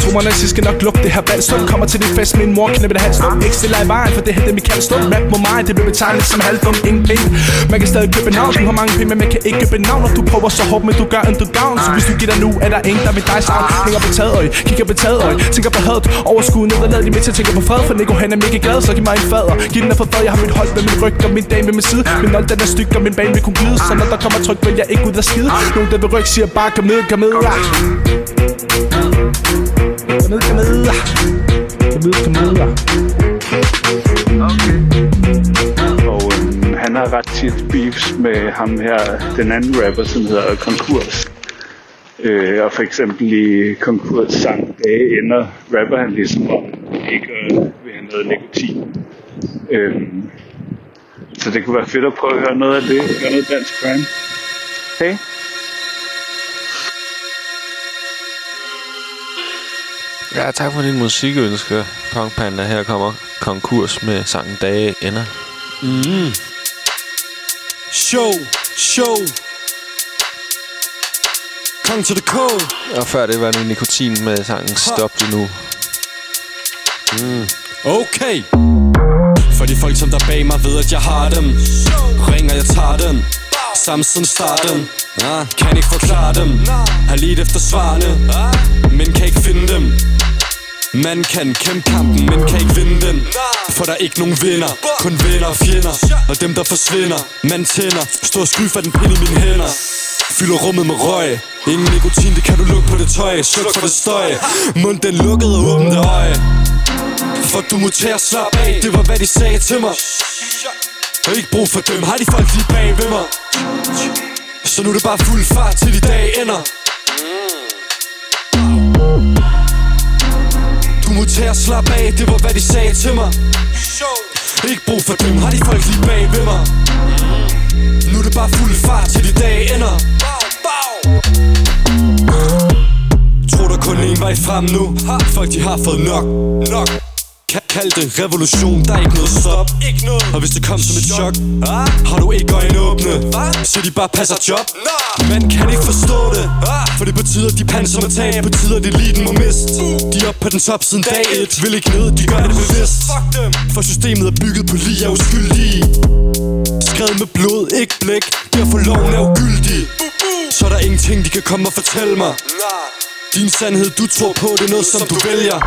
Tro mig, skal nok lukke det her valg. Stund kommer til din fest. Med en mor knæppe det halvt. Ikke stille i vejen, for det her det vi kalder stund Rap mod mig, det bliver betegnet som halvdum. Ingen penge. Man kan stadig købe navn, du har mange penge Men man kan ikke købe navn. Og du prøver så hårdt, men du gør en du gavn. Så hvis du giver dig nu, er der ingen der vil dig savn. Hænger på taget øje, kigger på taget øje Tænker på hadet, overskud ned og lad Lige med til at tænke på fred, for Nico han er mega glad Så giv mig en fader, giv den af for fad Jeg har mit hold med min ryg og min dame ved min side. Min hold den er styk, og min bane vil kunne glide. Så når der kommer tryk, vil jeg ikke ud af skide Nogen der vil rykke siger bare kom ned, kom ned ja. Kom ned, kom ned. Kom ned, kom ned. Og øhm, han har ret tit beefs med ham her, den anden rapper, som hedder Konkurs. Øh, og for eksempel i Konkurs sang Dage ender, rapper han ligesom om ikke øh, vil have noget nikotin. Øh, så det kunne være fedt at prøve at høre noget af det. Høre noget dansk crime. Hey. Ja, tak for din musikønske, Punk Panda. Her kommer konkurs med sangen Dage ender. Mm. Show, show. Kong to the cold. Og før det var det nikotin med sangen Stop det nu. Mm. Okay. For de folk, som der bag mig ved, at jeg har dem Ringer, jeg tager dem Samson starten ah, Kan ikke forklare dem. Har lidt efter svarene Men kan ikke finde dem. Man kan kæmpe kampen, men kan ikke vinde den. For der er ikke nogen vinder Kun venner og fjender. Og dem der forsvinder Man tænder. Står og skry for den pind i mine hænder. Fylder rummet med røg. Ingen nikotin, det kan du lukke på det tøj. Sluk for det støj. Mund den lukket og åbent det øje. For du må tage og slappe af. Det var hvad de sagde til mig. Og ikke brug for dem? Har de folk lige bag ved mig? Så nu er det bare fuld fart til de dag ender. Du må tage og slappe af. Det var hvad de sagde til mig. Ikke brug for dem? Har de folk lige bag ved mig? Nu er det bare fuld fart til de dag ender. Tror der kun en vej frem nu? Folk de har fået nok Nok. Kald det revolution, der er ikke noget stop. Ikke noget. Og hvis det kom som et chok. Har du ikke øjne åbne Så de bare passer job. Man kan ikke forstå det For det betyder de panser må tage Betyder det eliten må miste De er oppe på den top siden dag et. Vil ikke ned, de gør det bevidst. For systemet er bygget på lige er uskyldige. Skrevet med blod, ikke blæk. Derfor loven er ugyldig. Så er der ingenting de kan komme og fortælle mig. Din sandhed du tror på Det er noget som du vælger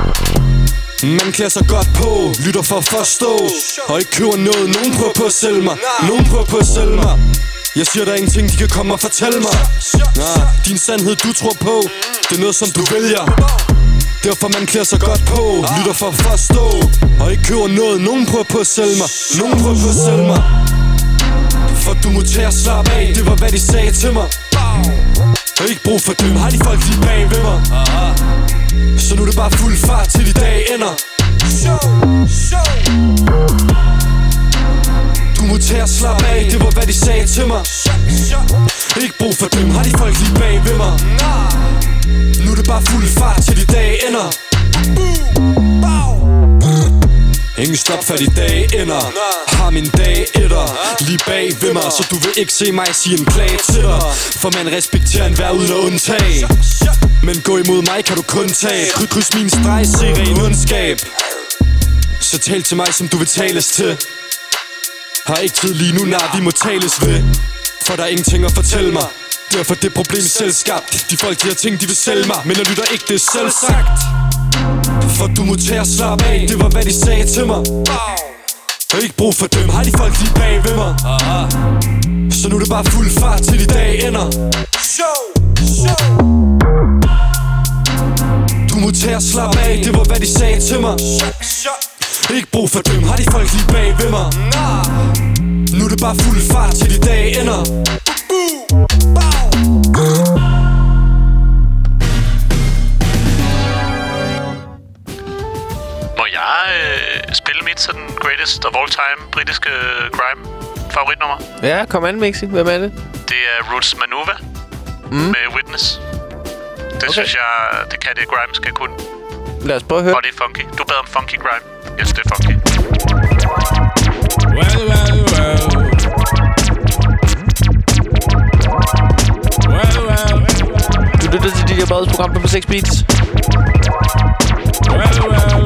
man klæder sig godt på, lytter for at forstå. Og ikke køber noget, nogen prøver på at sælge mig. Nogen prøver på at sælge mig. Jeg siger, der er ingenting, de kan komme og fortælle mig. Nå, Din sandhed, du tror på. Det er noget, som du vælger. Derfor man klæder sig godt på, lytter for at forstå. Og ikke køber noget, nogen prøver på at sælge mig. Nogen prøver på at sælge mig. For du må tage og slappe af, det var hvad de sagde til mig. Og ikke brug for dem, har de folk lige bag ved mig? Så nu er det bare fuld fart til de dage ender. Show, show. Du må tage og slappe af, det var hvad de sagde til mig. Ikke brug for dem, har de folk lige bag ved mig? Nu er det bare fuld fart til de dage ender. Boom, bow. Ingen stop for de dage ender. Har min dag etter. Lige bag ved mig Så du vil ikke se mig sige en klage til dig. For man respekterer en hver uden at undtage. Men gå imod mig kan du kun tage. Kryds, kryds min streg, se ren ondskab. Så tal til mig som du vil tales til. Har ikke tid lige nu, nej vi må tales ved. For der er ingenting at fortælle mig. Derfor det problem selv skabt De folk de har ting de vil sælge mig. Men jeg lytter ikke det selv sagt for du må tage og slappe af. Det var hvad de sagde til mig. Og ikke brug for dem. Har de folk lige bag ved mig? Så nu er det bare fuld fart til de dage ender. Show, show! Du må tage og slappe af. Det var hvad de sagde til mig. Ikke brug for dem. Har de folk lige bag ved mig? Nu er det bare fuld fart til de dage ender. Må jeg øh, spille mit sådan greatest of all time britiske øh, crime favoritnummer? Ja, kom an, Mixi. Hvem er det? Det er Roots Manuva Mm. med Witness. Det okay. synes jeg, det kan det grime skal kunne. Lad os prøve at høre. Og det er funky. Du bad om funky grime. Jeg synes, det er funky. Well, well, well. Well, well. Du lytter til DJ Breds program på 6 Beats. Well, well.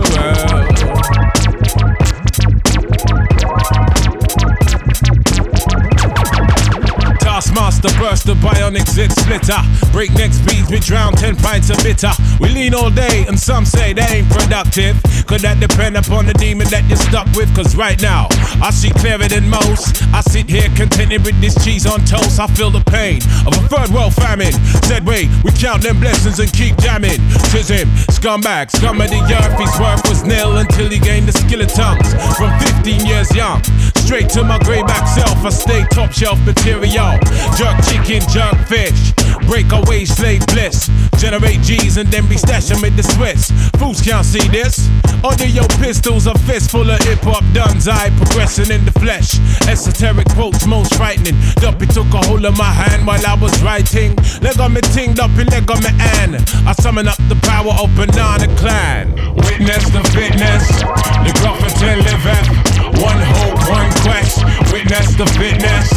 Taskmaster. the burst of bionic zit splitter. Breakneck speeds, we drown 10 pints of bitter. We lean all day, and some say they ain't productive. Could that depend upon the demon that you're stuck with? Cause right now, I see clearer than most. I sit here contented with this cheese on toast. I feel the pain of a third world famine. Said, wait, we count them blessings and keep jamming. Tis him, scumbag, scum of the earth. His worth was nil until he gained the skill of tongues. From 15 years young, straight to my greyback self, I stay top shelf material. Jerk chicken, jerk fish. Break away slave bliss. Generate G's and then be stashing with the Swiss. Fools can't see this. Under your pistols, a fist full of hip hop duns. I progressing in the flesh. Esoteric quotes, most frightening. Duppy took a hold of my hand while I was writing. Leg on me ting, Duppy, leg on me an. I summon up the power of Banana Clan. Witness the fitness. The Grufferton liveth. One hope, one quest. Witness the fitness.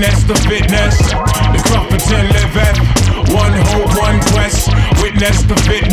Witness the fitness. The Grufferton liveth. One hope, one quest. Witness the fitness.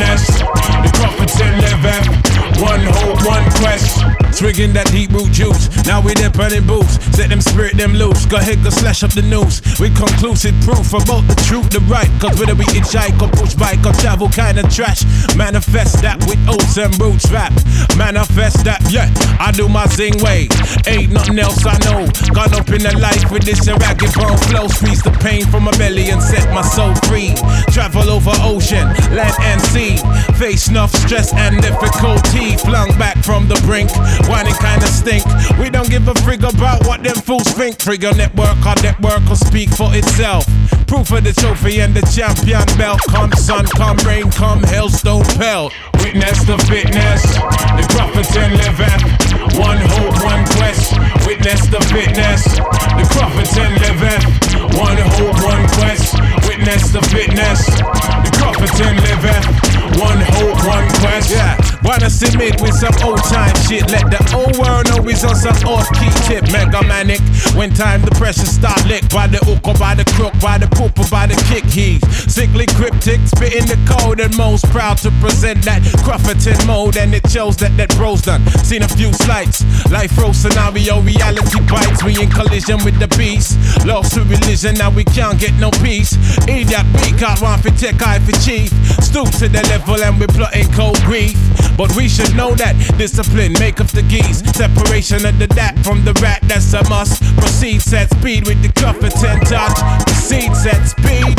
Swigging that deep root juice. Now we them burning boots. Set them spirit them loose. Go ahead, go slash up the news. With conclusive proof about the truth, the right. Cause whether we hitchhike or push bike or travel kind of trash. Manifest that with oats and roots rap. Manifest that, yeah. I do my zing way. Ain't nothing else I know. Gone up in the life with this ragged bone flow. Squeeze the pain from my belly and set my soul free. Travel over ocean, land and sea. Face enough stress and difficulty. Flung back from the brink. Whining kinda stink. We don't give a frig about what them fools think. Trigger network, our network will speak for itself. Proof of the trophy and the champion belt. Come sun, come rain, come hailstone pelt. Witness the fitness, the Crofton liveth. One hope, one quest. Witness the fitness, the Crofton liveth. One hope, one quest. Witness the fitness, the Crofton liveth. One hope, one quest. Yeah, wanna submit with some old time shit. Let the old world know he's on some off key tip. Mega manic. When time the pressure start lick by the hook or by the crook, by the poop or by the kick. He's sickly cryptic, spitting the code and most proud to present that Crufferton mode. And it shows that that bro's done. Seen a few slights. Life row scenario, reality bites. We in collision with the beast. Lost to religion, now we can't get no peace. Idiot, we can't want for tech eye for chief. Stoop to the level and we're plotting cold grief. But we should know that discipline make up the geese. Separation of the dat from the rat, that's a must. Proceed set speed with the Clufferton touch. Proceed set speed.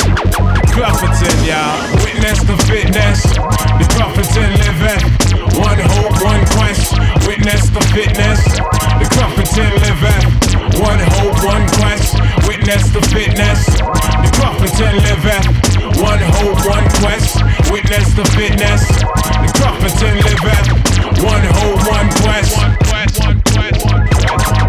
Clufferton, y'all. Witness the fitness. The Clufferton living. One hope, one quest. Witness the fitness. The Clufferton living. One hope, one quest. Witness the fitness. The Clufferton living. One hope, one quest. Witness the fitness. The Clufferton living. One hope, one quest. One quest, one quest, one Ikke,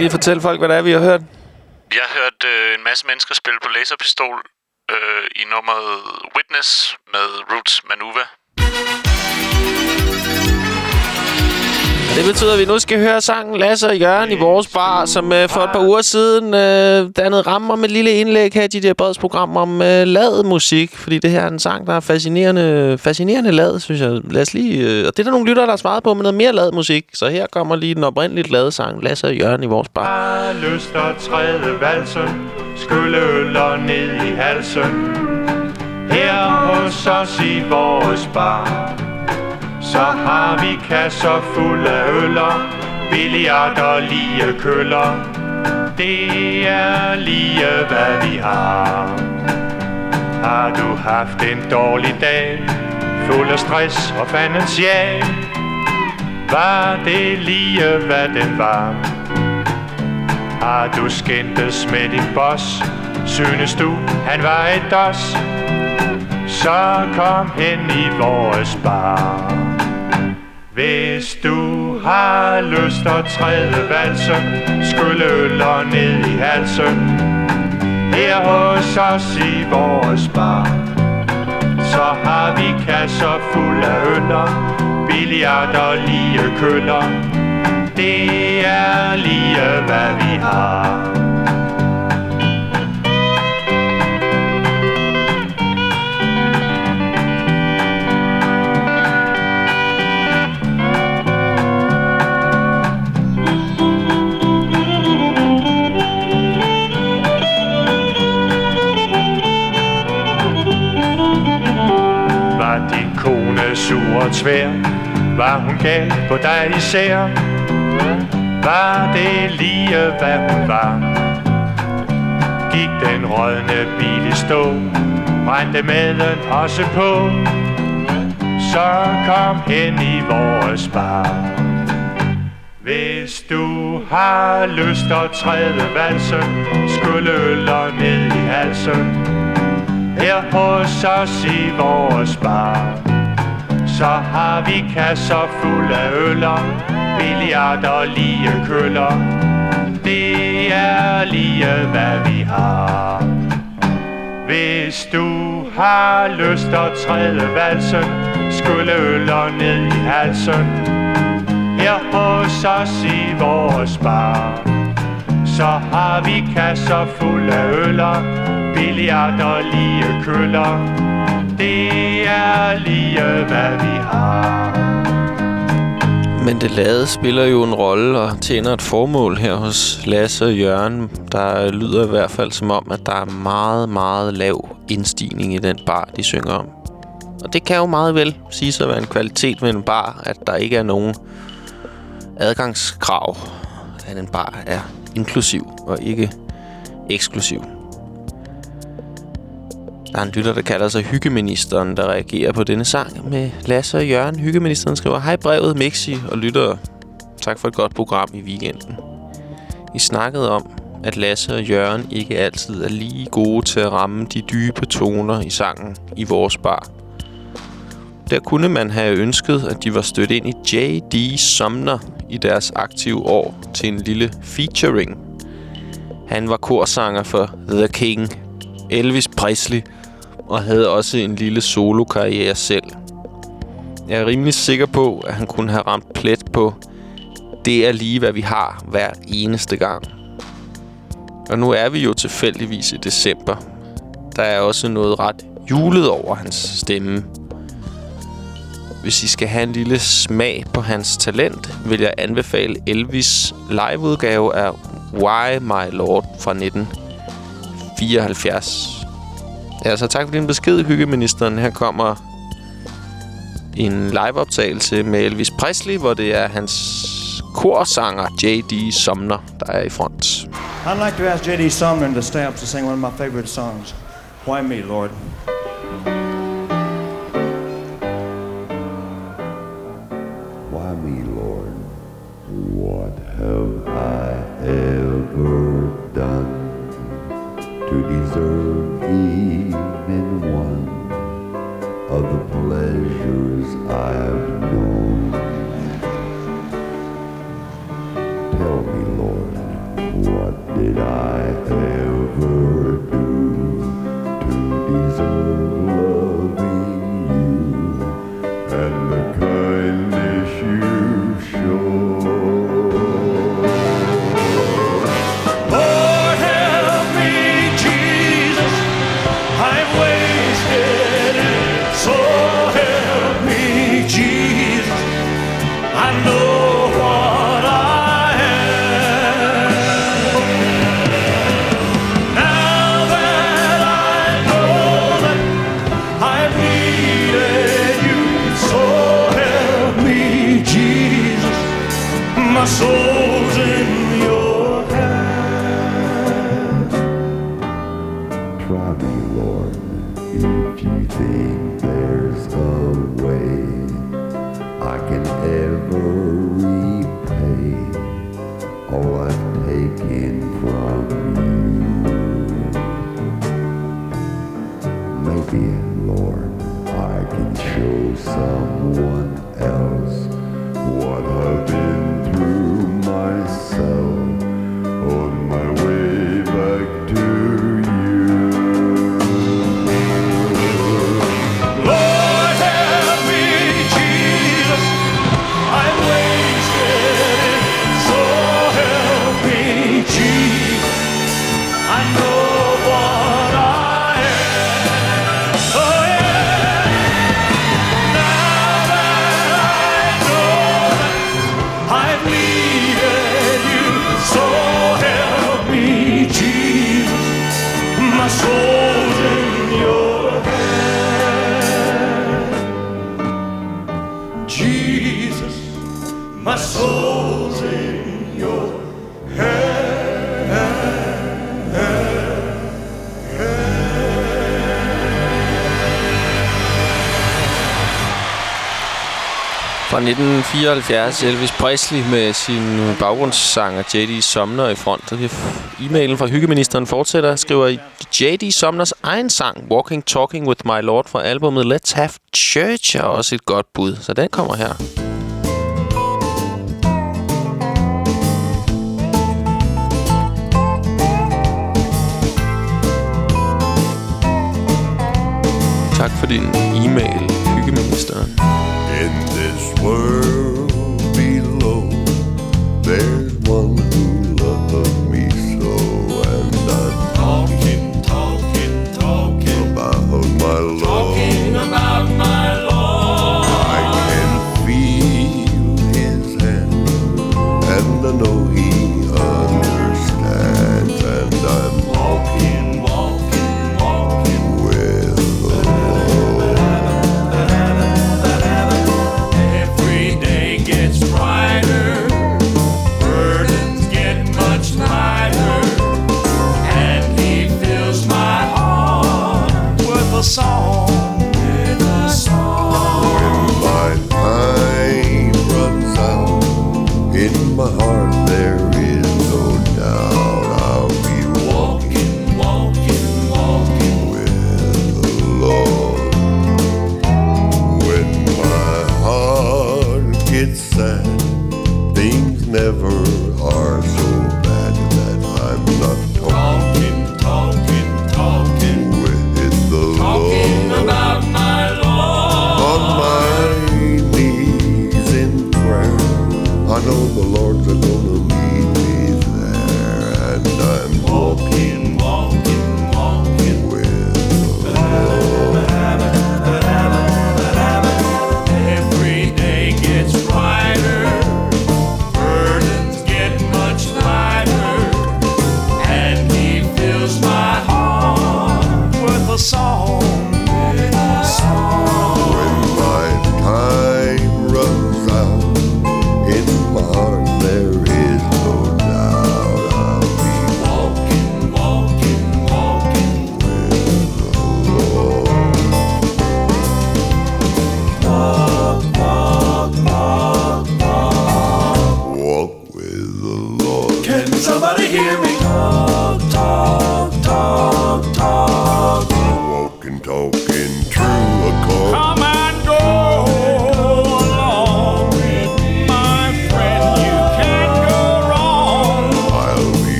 ikke lige fortælle folk, hvad det er, vi har hørt? Jeg har hørt øh, en masse mennesker spille på laserpistol øh, i nummeret Witness med Roots Manuva. Det betyder, at vi nu skal høre sangen Lasse og Jørgen i vores bar, som øh, for et par uger siden øh, dannede rammer med et lille indlæg her i de der breds program om øh, lad musik. Fordi det her er en sang, der er fascinerende, fascinerende lad, synes jeg. Lad os lige, øh, og det er der nogle lyttere, der har svaret på med noget mere lad musik. Så her kommer lige den oprindeligt lavede sang Lasse og Jørgen i vores bar. Har lyst at træde valsen Skulle øller ned i halsen Her hos os i vores bar så har vi kasser fulde af øller Billiard og lige køller Det er lige hvad vi har Har du haft en dårlig dag Fuld af stress og fandens jag Var det lige hvad den var har du skændtes med din boss? Synes du, han var et dos? Så kom hen i vores bar. Hvis du har lyst at træde valsen skylle øller ned i halsen. Her hos os i vores bar Så har vi kasser fuld af øller Billiard og lige køller. Det er lige hvad vi har. Sur og tvær? Var hun gal på dig især? Var det lige hvad hun var? Gik den rådne bil i stå? Brændte maden også på? Så kom hen i vores bar Hvis du har lyst at træde valsen Skulle øller ned i halsen her hos os i vores bar så har vi kasser fulde af øller Billiard og lige køller. Det er lige hvad vi har. Hvis du har lyst at træde valsen Skulle øller ned i halsen. Her hos os i vores bar så har vi kasser fulde af øller Billiard og lige køller. Det er lige hvad vi har Men det lade spiller jo en rolle og tjener et formål her hos Lasse og Jørgen. Der lyder i hvert fald som om, at der er meget, meget lav indstigning i den bar, de synger om. Og det kan jo meget vel sige at være en kvalitet ved en bar, at der ikke er nogen adgangskrav, at en bar er inklusiv og ikke eksklusiv. Der er en lytter, der kalder sig Hyggeministeren, der reagerer på denne sang med Lasse og Jørgen. Hyggeministeren skriver, Hej brevet, Mixi og lytter. Tak for et godt program i weekenden. I snakkede om, at Lasse og Jørgen ikke altid er lige gode til at ramme de dybe toner i sangen i vores bar. Der kunne man have ønsket, at de var stødt ind i J.D. Sumner i deres aktive år til en lille featuring. Han var korsanger for The King, Elvis Presley, og havde også en lille solokarriere selv. Jeg er rimelig sikker på, at han kunne have ramt plet på Det er lige, hvad vi har hver eneste gang. Og nu er vi jo tilfældigvis i december. Der er også noget ret julet over hans stemme. Hvis I skal have en lille smag på hans talent, vil jeg anbefale Elvis liveudgave af Why My Lord fra 1974. Ja, så tak for din besked, hyggeministeren. Her kommer en liveoptagelse med Elvis Presley, hvor det er hans korsanger J.D. Sumner, der er i front. I'd like to ask J.D. Sumner to stay up to sing one of my favorite songs, Why Me, Lord? Why 1974, Elvis Presley med sin baggrundssanger J.D. Sumner i front. E-mailen fra hyggeministeren fortsætter, skriver J.D. Sumners egen sang, Walking Talking with My Lord, fra albumet Let's Have Church, er også et godt bud. Så den kommer her. Tak for din e-mail, hyggeministeren. In this world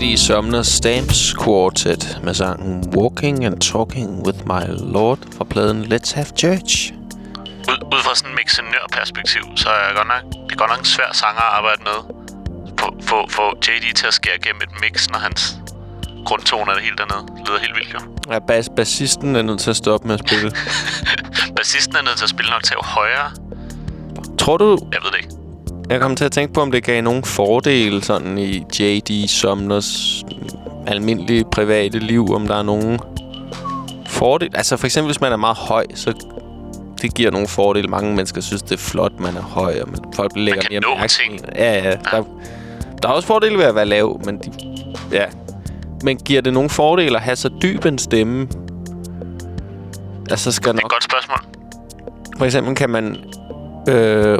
J.D. Sumner Stamps Quartet med sangen Walking and Talking with My Lord fra pladen Let's Have Church. Ud, ud fra sådan et mixenør-perspektiv, så er jeg godt nok, det er godt nok en svær sanger at arbejde med. Få, få, JD til at skære igennem et mix, når hans grundtoner er helt dernede. Det lyder helt vildt, jo. Ja, bas bassisten er nødt til at stoppe med at spille. Bassisten er nødt til at spille nok til højere. Tror du... Jeg ved det. Jeg kom til at tænke på, om det gav nogen fordele sådan i J.D. Sumners almindelige private liv, om der er nogen fordele. Altså for eksempel, hvis man er meget høj, så det giver nogle fordele. Mange mennesker synes, det er flot, man er høj, og man, folk lægger mere nå mærke ting. Ja, ja. Der, der er også fordele ved at være lav, men de, ja. Men giver det nogle fordele at have så dyb en stemme? Altså skal nok... Det er et godt spørgsmål. For eksempel kan man øh,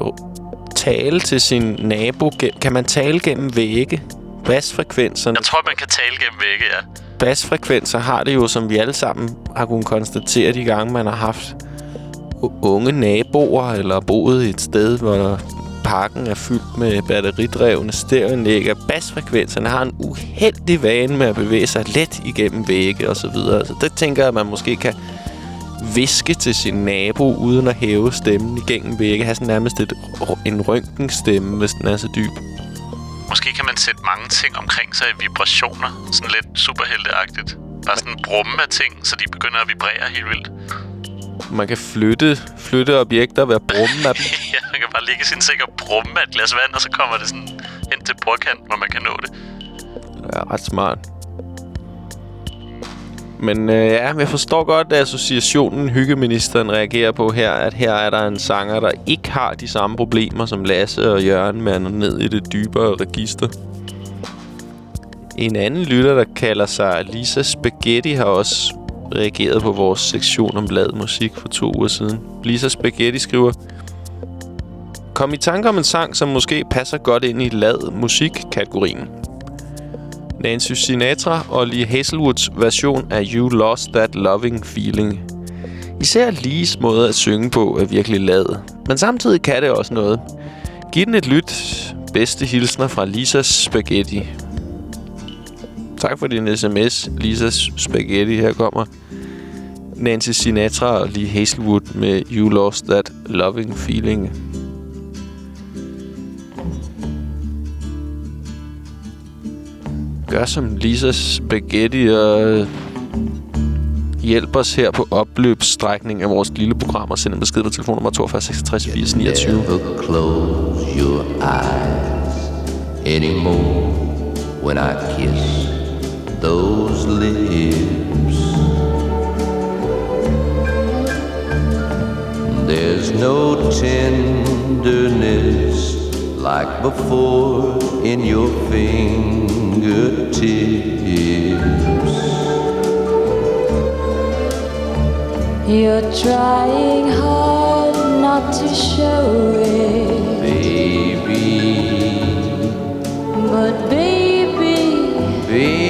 tale til sin nabo. Kan man tale gennem vægge? Basfrekvenserne. Jeg tror, man kan tale gennem vægge, ja. Basfrekvenser har det jo, som vi alle sammen har kunnet konstatere de gange, man har haft unge naboer, eller boet et sted, hvor der parken er fyldt med batteridrevne stereoanlæg, at basfrekvenserne har en uheldig vane med at bevæge sig let igennem vægge og så videre. Så det tænker jeg, at man måske kan viske til sin nabo, uden at hæve stemmen igennem vægge. Have sådan nærmest et, en røntgenstemme, hvis den er så dyb. Måske kan man sætte mange ting omkring sig i vibrationer. Sådan lidt superhelteagtigt. Bare sådan brumme af ting, så de begynder at vibrere helt vildt. Man kan flytte, flytte objekter ved at brumme af dem. ja, man kan bare ligge sin seng og brumme af et glas vand, og så kommer det sådan hen til bordkanten, hvor man kan nå det. Det er ret smart. Men øh, ja, jeg forstår godt, at associationen hyggeministeren reagerer på her, at her er der en sanger, der ikke har de samme problemer som Lasse og Jørgen men er ned i det dybere register. En anden lytter, der kalder sig Lisa Spaghetti, har også reageret på vores sektion om lad musik for to uger siden. Lisa Spaghetti skriver, Kom i tanke om en sang, som måske passer godt ind i lad musik-kategorien. Nancy Sinatra og Lee Hazelwoods version af You Lost That Loving Feeling. Især Lees måde at synge på er virkelig lad, men samtidig kan det også noget. Giv den et lyt. Bedste hilsner fra Lisas Spaghetti. Tak for din sms, Lisas Spaghetti. Her kommer Nancy Sinatra og Lee Hazelwood med You Lost That Loving Feeling. Gør som Lisas Spaghetti øh, og hjælp os her på opløbsstrækning af vores lille program og send en besked på telefonnummer 42 66 80 29. Close your eyes anymore when I kiss those lips. There's no tenderness like before in your fingertips. You're trying hard not to show it, Baby, but baby, baby,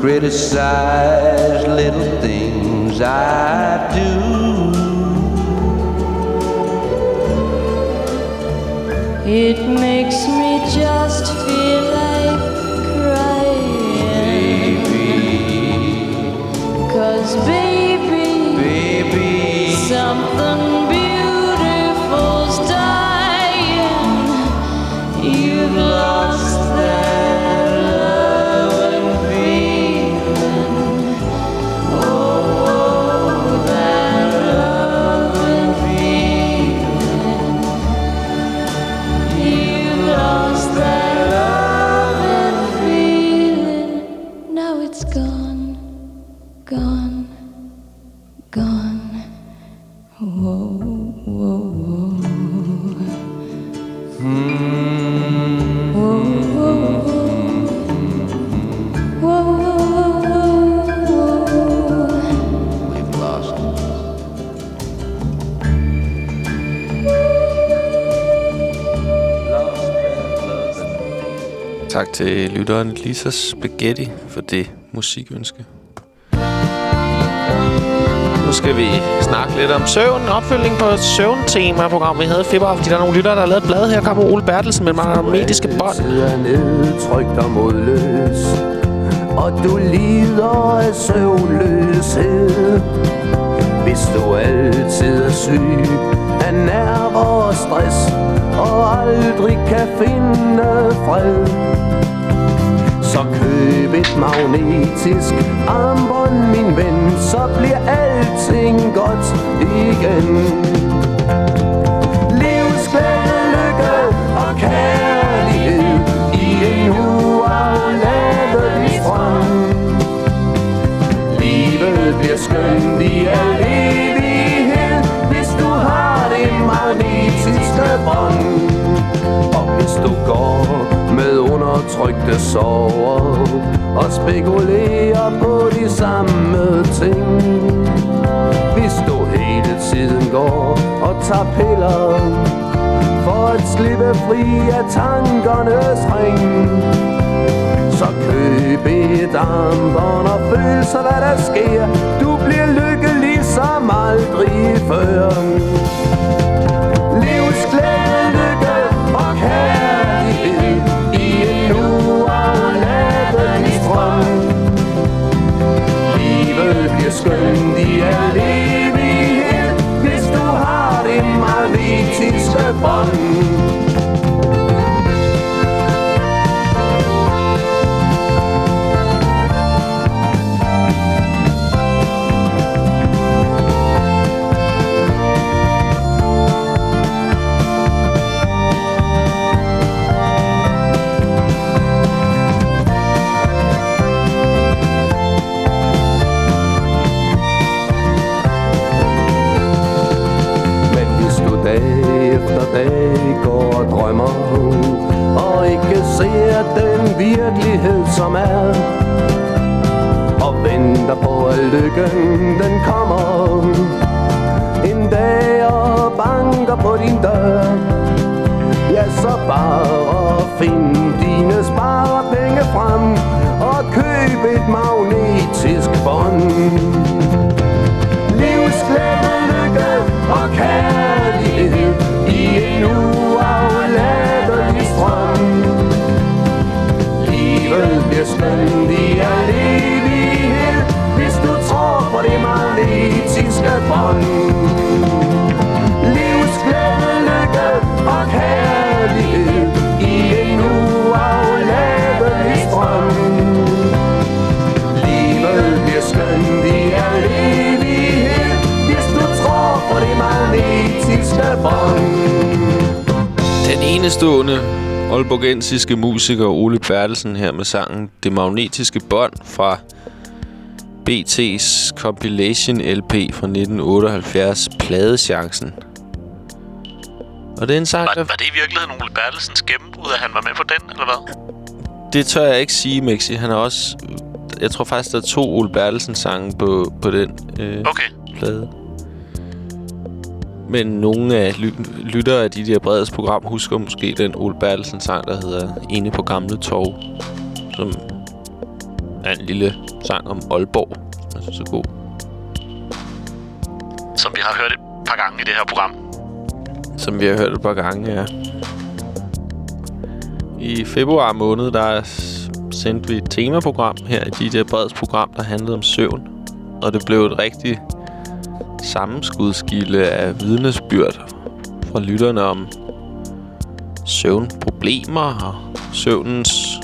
criticize little things I do. It makes me just feel like crying. Cause baby, baby, something beautiful's dying. You've lost til lytteren Lisas Spaghetti for det musikønske. Nu skal vi snakke lidt om søvn. Opfølgning på søvntema-program, vi havde i februar, fordi der er nogle lyttere, der har lavet et blad. Her kommer Ole Bertelsen med magnetiske bånd. sidder nedtrykt og modløs Og du lider af søvnløshed Hvis du altid er syg af nerver og stress Og aldrig kan finde fred så køb et magnetisk armbånd, min ven Så bliver alting godt igen. Frygte sover Og spekulerer på de samme ting. Hvis du hele tiden går og tager piller For at slippe fri af tankernes ring. Så køb et armbånd og føl så hvad der sker. Du bliver lykkelig som aldrig før. Livet bliver skønt i al evighed. Hvis du har det magnetiske bånd dag går og drømmer Og ikke ser den virkelighed som er. Og venter på at lykken den kommer. En dag og banker på din dør. Ja, så bare find dine sparepenge frem Og køb et magnetisk bånd. Livsglæde, lykke og kærlighed. I en uafladelig strøm. Livet bliver skønt i al evighed Hvis du tror på det magnetiske bånd. Aalborgensiske musiker Ole Bertelsen her med sangen Det Magnetiske Bånd fra BT's Compilation LP fra 1978, Pladechancen. Og det er en sang, Var, der... var det i virkeligheden Ole Bertelsens gennembrud, at han var med på den, eller hvad? Det tør jeg ikke sige, Mixi. Han er også... Jeg tror faktisk, der er to Ole Bertelsen sange på, på den øh, Okay. plade. Men nogle af ly- lyttere af de der Breds program husker måske den Ole Bertelsen sang, der hedder Inde på Gamle Torv. Som er en lille sang om Aalborg. som Jeg synes er god. Som vi har hørt et par gange i det her program. Som vi har hørt et par gange, ja. I februar måned, der sendte vi et temaprogram her i DJ Breds program, der handlede om søvn. Og det blev et rigtig sammenskudskilde af vidnesbyrd fra lytterne om søvnproblemer og søvnens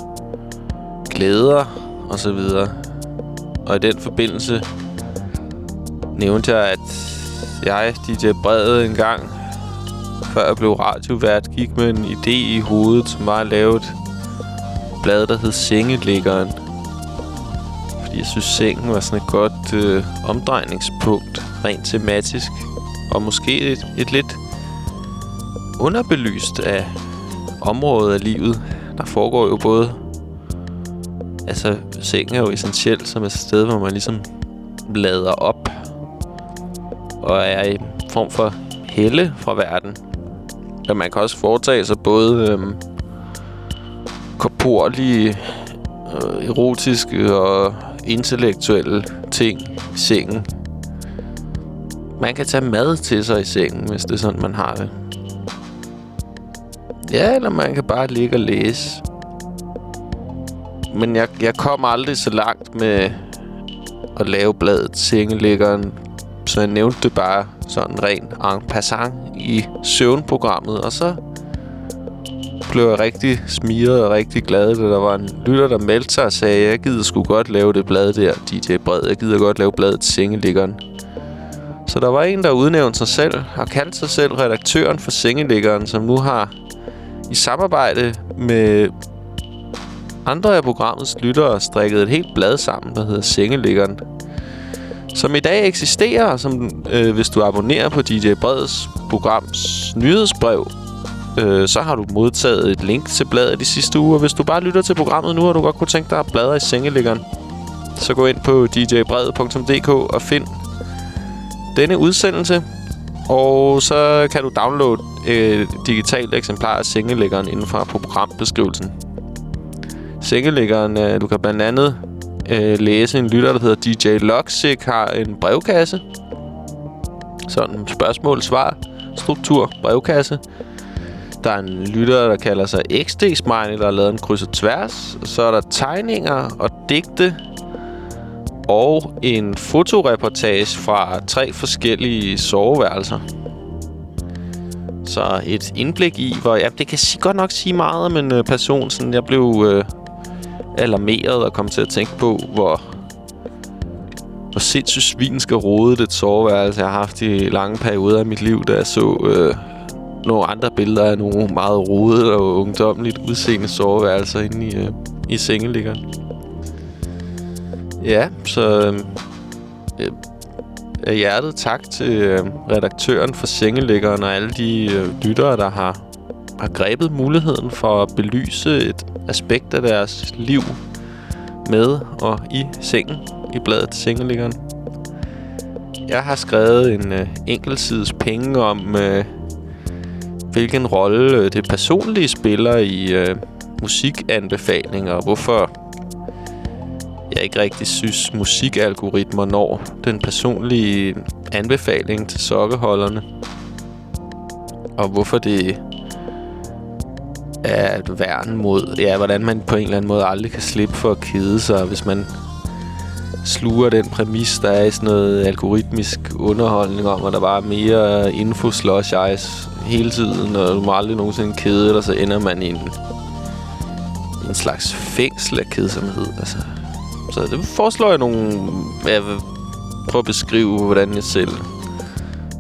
glæder og så videre. Og i den forbindelse nævnte jeg, at jeg, DJ Brede, en gang før jeg blev radiovært, gik med en idé i hovedet, som var at lave et blad, der hed Sengeliggeren. Fordi jeg synes, sengen var sådan et godt øh, omdrejningspunkt, rent tematisk. Og måske et, et lidt underbelyst af området af livet. Der foregår jo både... Altså, sengen er jo essentielt som et sted, hvor man ligesom lader op. Og er i form for helle fra verden. Og man kan også foretage sig både øhm, korporlige, øh, erotiske og intellektuelle ting i sengen. Man kan tage mad til sig i sengen, hvis det er sådan, man har det. Ja, eller man kan bare ligge og læse. Men jeg, jeg kom aldrig så langt med at lave bladet Sengeliggeren. Så jeg nævnte det bare sådan ren en passant i søvnprogrammet. Og så blev jeg rigtig smiret og rigtig glad, da der var en lytter, der meldte sig og sagde, jeg gider sgu godt lave det blad der, DJ Bred. Jeg gider godt lave bladet Sengeliggeren. Så der var en, der udnævnte sig selv og kaldte sig selv redaktøren for Sengeliggeren, som nu har i samarbejde med andre af programmets lyttere strikket et helt blad sammen, der hedder Sengeliggeren. Som i dag eksisterer, og som øh, hvis du abonnerer på DJ Breds programs nyhedsbrev, øh, så har du modtaget et link til bladet de sidste uger. Hvis du bare lytter til programmet nu, og du godt kunne tænke dig at bladre i sengeliggeren, så gå ind på djbred.dk og find denne udsendelse. Og så kan du downloade et digitalt eksemplar af sengelæggeren inden for programbeskrivelsen. Sengelæggeren, øh, du kan blandt andet øh, læse en lytter, der hedder DJ Loxic, har en brevkasse. Sådan spørgsmål-svar, struktur, brevkasse. Der er en lytter, der kalder sig XD Smiley, der har lavet en kryds og tværs. Så er der tegninger og digte. Og en fotoreportage fra tre forskellige soveværelser. Så et indblik i, hvor... Ja, det kan godt nok sige meget om en øh, person. Sådan, jeg blev øh, alarmeret og kom til at tænke på, hvor hvor sindssygt svinsk og rodet et soveværelse, jeg har haft i lange perioder af mit liv, da jeg så øh, nogle andre billeder af nogle meget rodede og ungdomligt udseende soveværelser inde i, øh, i sengeliggeren. Ja, så øhm, øh, af hjertet tak til øh, redaktøren for Sengelæggeren og alle de øh, lyttere, der har, har grebet muligheden for at belyse et aspekt af deres liv med og i sengen i bladet Sengelæggeren. Jeg har skrevet en øh, enkeltsides penge om, øh, hvilken rolle øh, det personlige spiller i øh, musikanbefalinger, og hvorfor jeg ikke rigtig synes, musikalgoritmer når den personlige anbefaling til sokkeholderne. Og hvorfor det er et værn mod, ja, hvordan man på en eller anden måde aldrig kan slippe for at kede sig, hvis man sluger den præmis, der er i sådan noget algoritmisk underholdning om, at der bare er mere info slush ice hele tiden, og du må aldrig nogensinde kede eller så ender man i en, en slags fængsel af kedsomhed. Altså. Så det foreslår jeg nogle... Jeg vil prøve at beskrive, hvordan jeg selv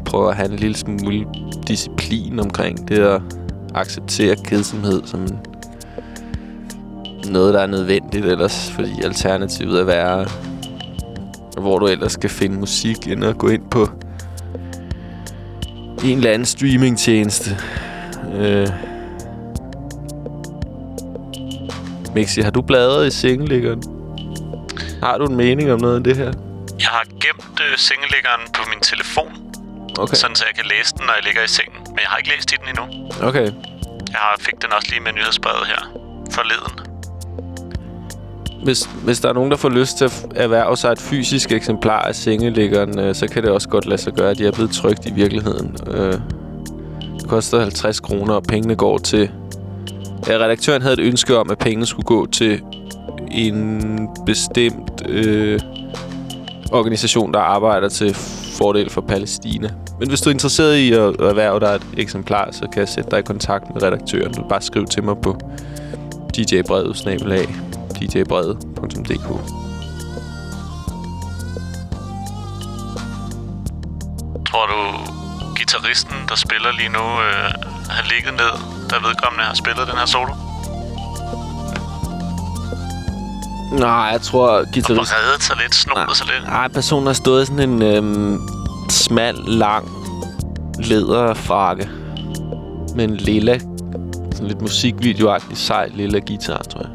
prøver at have en lille smule disciplin omkring det at acceptere kedsomhed som noget, der er nødvendigt ellers, fordi alternativet er værre. Hvor du ellers skal finde musik, end at gå ind på en eller anden streamingtjeneste. Øh. Mixi, har du bladret i sengeliggeren? Har du en mening om noget af det her? Jeg har gemt øh, sengeliggeren på min telefon. Okay. Sådan, så jeg kan læse den, når jeg ligger i sengen. Men jeg har ikke læst i den endnu. Okay. Jeg har, fik den også lige med nyhedsbrevet her forleden. Hvis, hvis der er nogen, der får lyst til at erhverve sig et fysisk eksemplar af sengeliggeren, øh, så kan det også godt lade sig gøre, at de er blevet trygt i virkeligheden. Øh, det koster 50 kroner, og pengene går til... Ja, redaktøren havde et ønske om, at pengene skulle gå til en bestemt øh, organisation, der arbejder til fordel for Palæstina. Men hvis du er interesseret i at erhverve dig et eksemplar, så kan jeg sætte dig i kontakt med redaktøren. Du kan bare skrive til mig på djbrevet, snabelag, djbrevet.dk. Tror du, gitarristen, der spiller lige nu, øh, har ligget ned, da vedkommende har spillet den her solo? Nej, jeg tror, guitarist... Og reddet sig lidt, snodet sig lidt. Nej, personen har stået i sådan en øhm, smal, lang læderfrakke med en lilla, sådan lidt musikvideoagtig sej lilla guitar, tror jeg.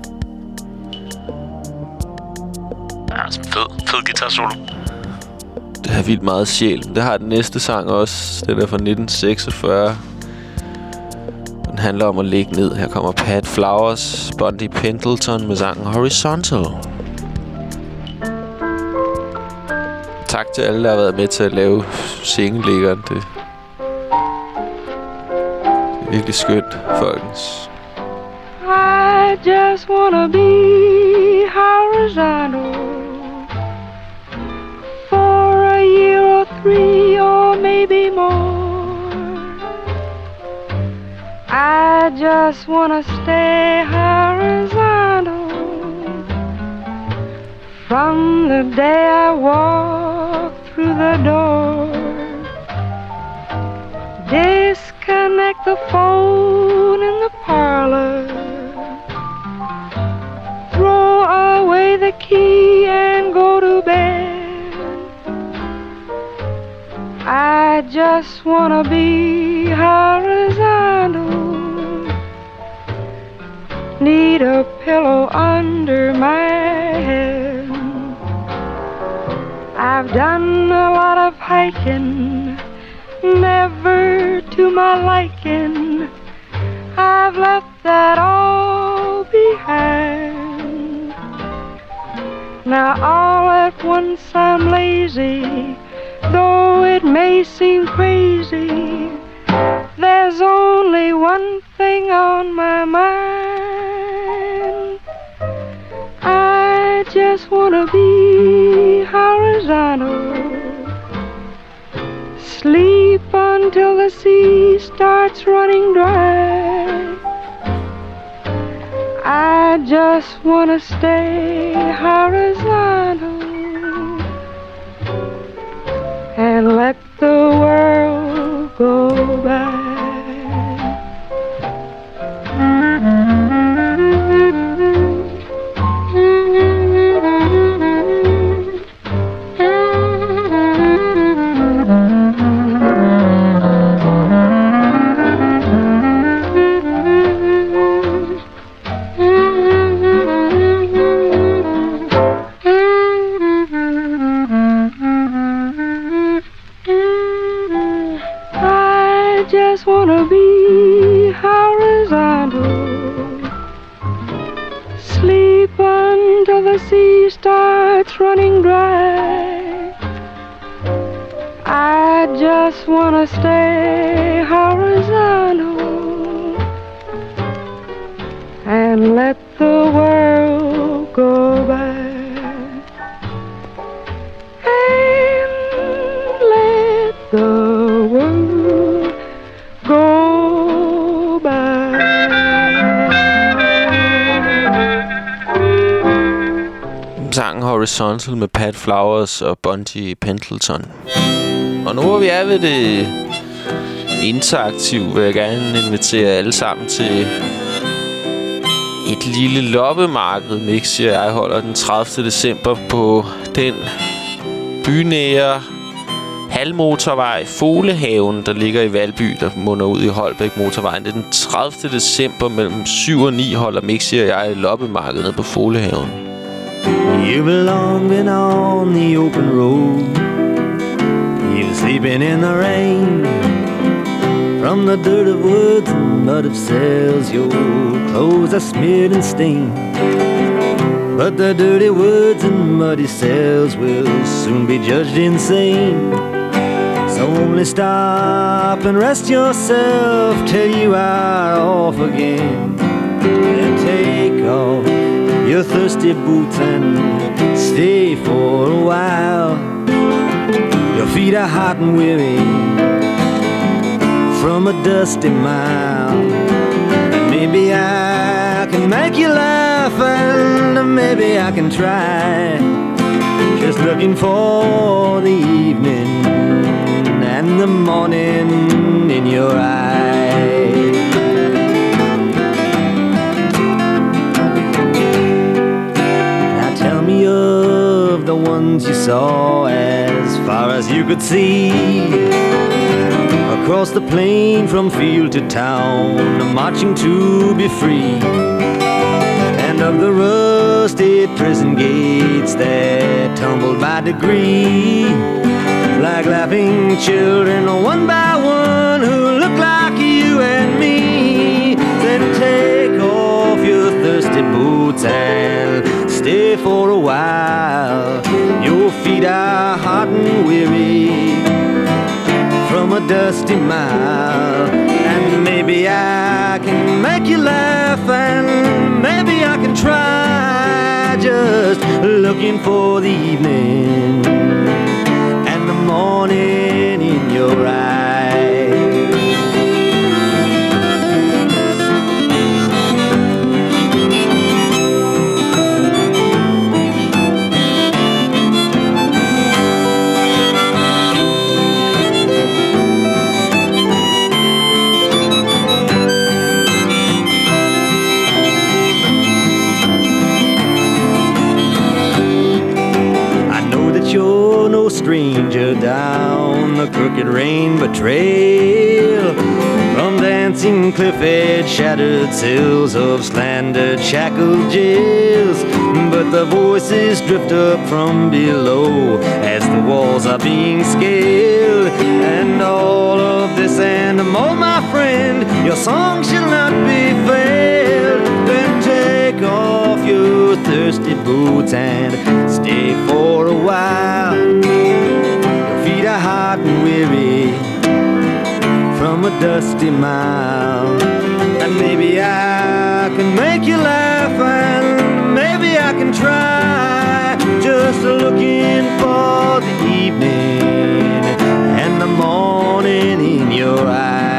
Ja, sådan en fed, fed guitar solo. Det har vildt meget sjæl. Det har den næste sang også. Den er fra 1946. Den handler om at ligge ned. Her kommer Pat Flowers, Bondi Pendleton med sangen Horizontal. Tak til alle, der har været med til at lave sengeliggeren. Det, det er virkelig skønt, folkens. I just wanna be horizontal I just wanna stay horizontal from the day I walk through the door. Disconnect the phone in the parlor. Throw away the key and go to bed. I just wanna be horizontal. Need a pillow under my head. I've done a lot of hiking, never to my liking. I've left that all behind. Now all at once I'm lazy, though it may seem crazy. There's only one thing on my mind. I just wanna be horizontal. Sleep until the sea starts running dry. I just wanna stay horizontal and let the world go by. Starts running dry. I just wanna stay horizontal and let the world go by. Horizontal med Pat Flowers og Bungie Pendleton. Og nu hvor vi er ved det interaktive, vil jeg gerne invitere alle sammen til et lille loppemarked, mix, jeg holder den 30. december på den bynære halvmotorvej Folehaven, der ligger i Valby, der munder ud i Holbæk Motorvejen. Det er den 30. december mellem 7 og 9 holder Mixi og jeg loppemarkedet på Folehaven. You've long been on the open road. You've sleeping in the rain. From the dirt of woods and mud of cells, your clothes are smeared and stained. But the dirty woods and muddy cells will soon be judged insane. So only stop and rest yourself till you are off again. And take off your thirsty boots and stay for a while. Your feet are hot and weary from a dusty mile. And maybe I can make you laugh, and maybe I can try. Just looking for the evening and the morning in your eyes. The ones you saw as far as you could see. Across the plain from field to town, marching to be free. And of the rusted prison gates that tumbled by degree. Like laughing children, one by one, who look like you and me. Your boots and stay for a while. Your feet are hot and weary from a dusty mile. And maybe I can make you laugh, and maybe I can try. Just looking for the evening and the morning in your eyes. Crooked rainbow trail. From dancing cliff edge, shattered cells of slandered shackled jails. But the voices drift up from below as the walls are being scaled. And all of this and more, my friend, your song shall not be failed. Then take off your thirsty boots and stay for a while. Hot and weary from a dusty mile. And maybe I can make you laugh, and maybe I can try. Just looking for the evening and the morning in your eyes.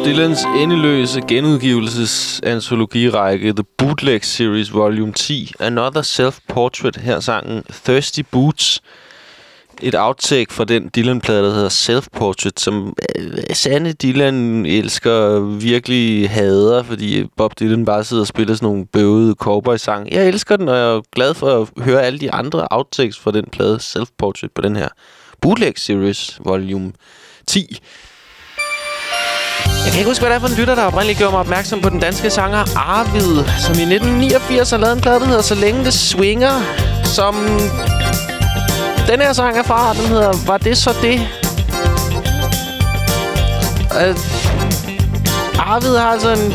Bob Dylans endeløse genudgivelsesantologirække The Bootleg Series Volume 10. Another Self-Portrait. Her sangen Thirsty Boots. Et outtake fra den Dylan-plade, der hedder Self-Portrait, som øh, Sande Dylan elsker virkelig hader, fordi Bob Dylan bare sidder og spiller sådan nogle bøvede cowboy-sang. Jeg elsker den, og jeg er glad for at høre alle de andre outtakes fra den plade Self-Portrait på den her Bootleg Series Volume 10. Jeg kan ikke huske, hvad det er for en lytter, der oprindeligt gjorde mig opmærksom på den danske sanger Arvid, som i 1989 har lavet en plade, der hedder Så længe det swinger, som den her sang er fra. Den hedder Var det så det? Uh, Arvid har altså en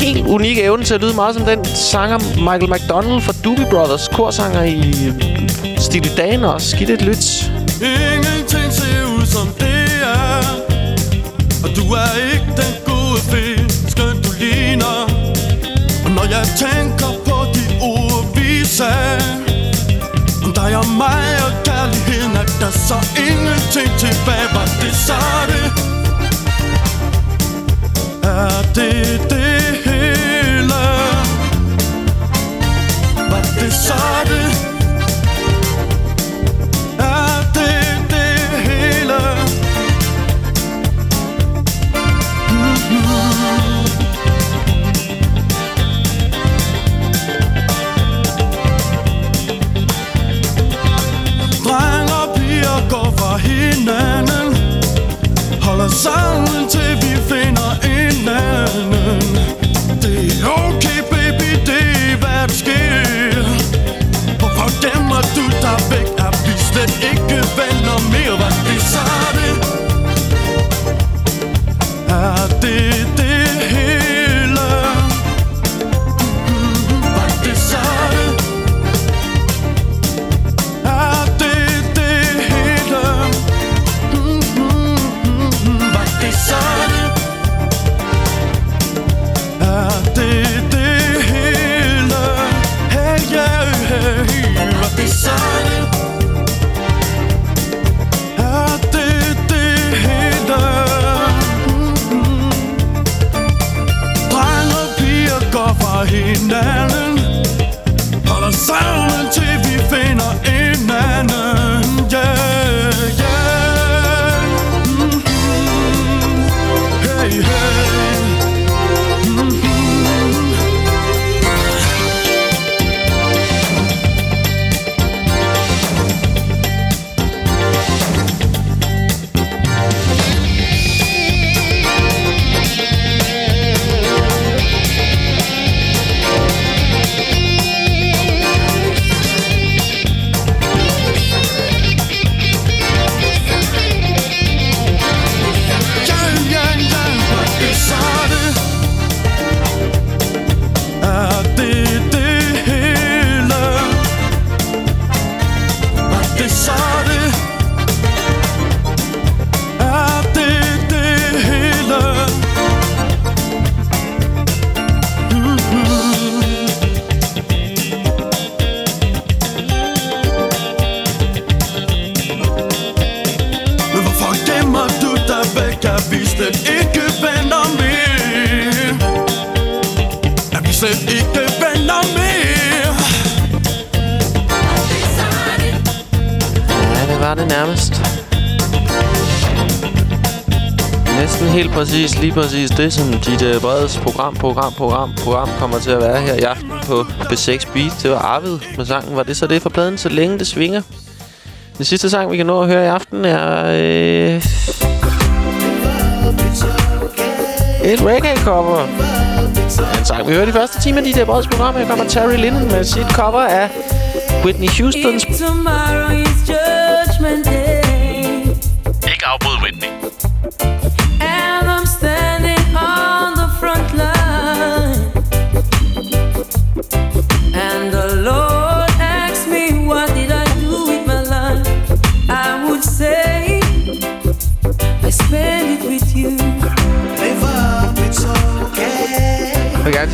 helt unik evne til at lyde meget som den sanger Michael McDonald fra Doobie Brothers, korsanger i Stille Dan og Skidt et lyt. Ingenting ser ud som det og du er ikke den gode fe Skønt du ligner. Og når jeg tænker på de ord vi sagde Om dig og mig og kærligheden Er der så ingenting tilbage? Var det så det? Er det det hele? Var det så det? Sammen til vi finder en anden Det er okay baby, det er hvad der sker Hvorfor gemmer du dig væk? Er vi slet ikke venner mere? Helt præcis, lige præcis det, som dit uh, breds program, program, program, program kommer til at være her i aften på B6 Beat. Det var Arvid med sangen. Var det så det for pladen, så længe det svinger? Den sidste sang, vi kan nå at høre i aften, er... Øh, et reggae-cover. En sang, vi hørte i første time af dit breds program. Her kommer Terry Linden med sit cover af Whitney Houstons... If tomorrow is judgment day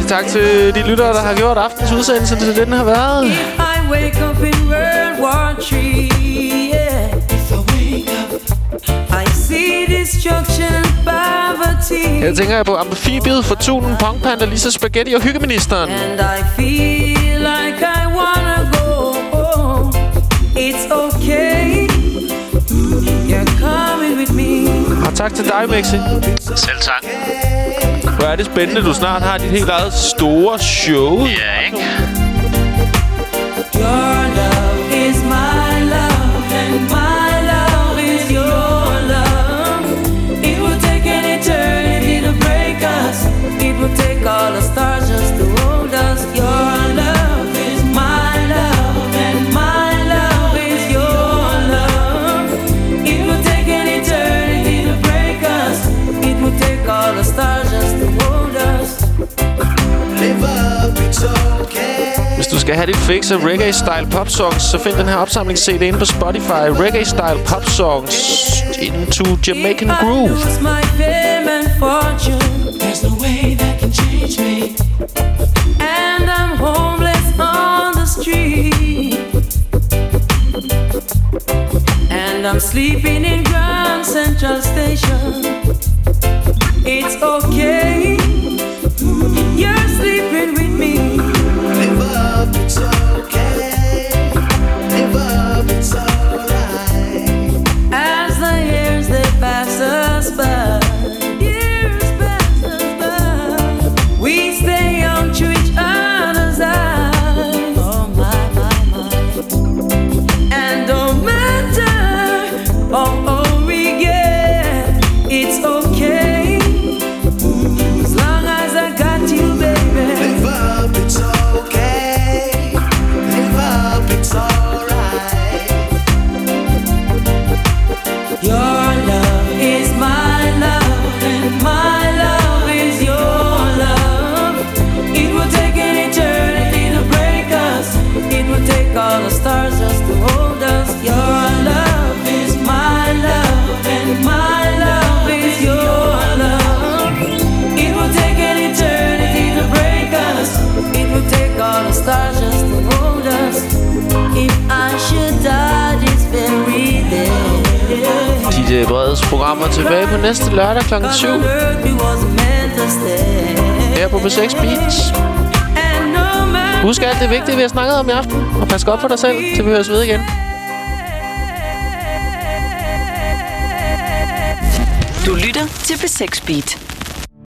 tak til de lyttere, der har gjort aftens udsendelse til den har været. I wake up in World War III, yeah. If I wake up, I see destruction and poverty. Her tænker jeg på Amphibiet, Fortunen, Punk Panda, Lisa Spaghetti og Hyggeministeren. And I feel like I wanna go home. It's okay. You're coming with me. Og tak til dig, Mexi. Selv tak. Hvor er det spændende, du snart har dit helt eget store show. Ja, ikke? Skal have dit fix af reggae-style pop songs, så find den her opsamlings-CD inde på Spotify. Reggae-style pop songs into Jamaican Groove. There's no way that can change me. I'm. And I'm sleeping in Grand Central Station. It's okay. DJ Breds programmer tilbage på næste lørdag kl. 7. Her på B6 Beats. Husk alt det vigtige, vi har snakket om i aften. Og pas godt på dig selv, til vi høres ved igen. Du lytter til B6 Beat.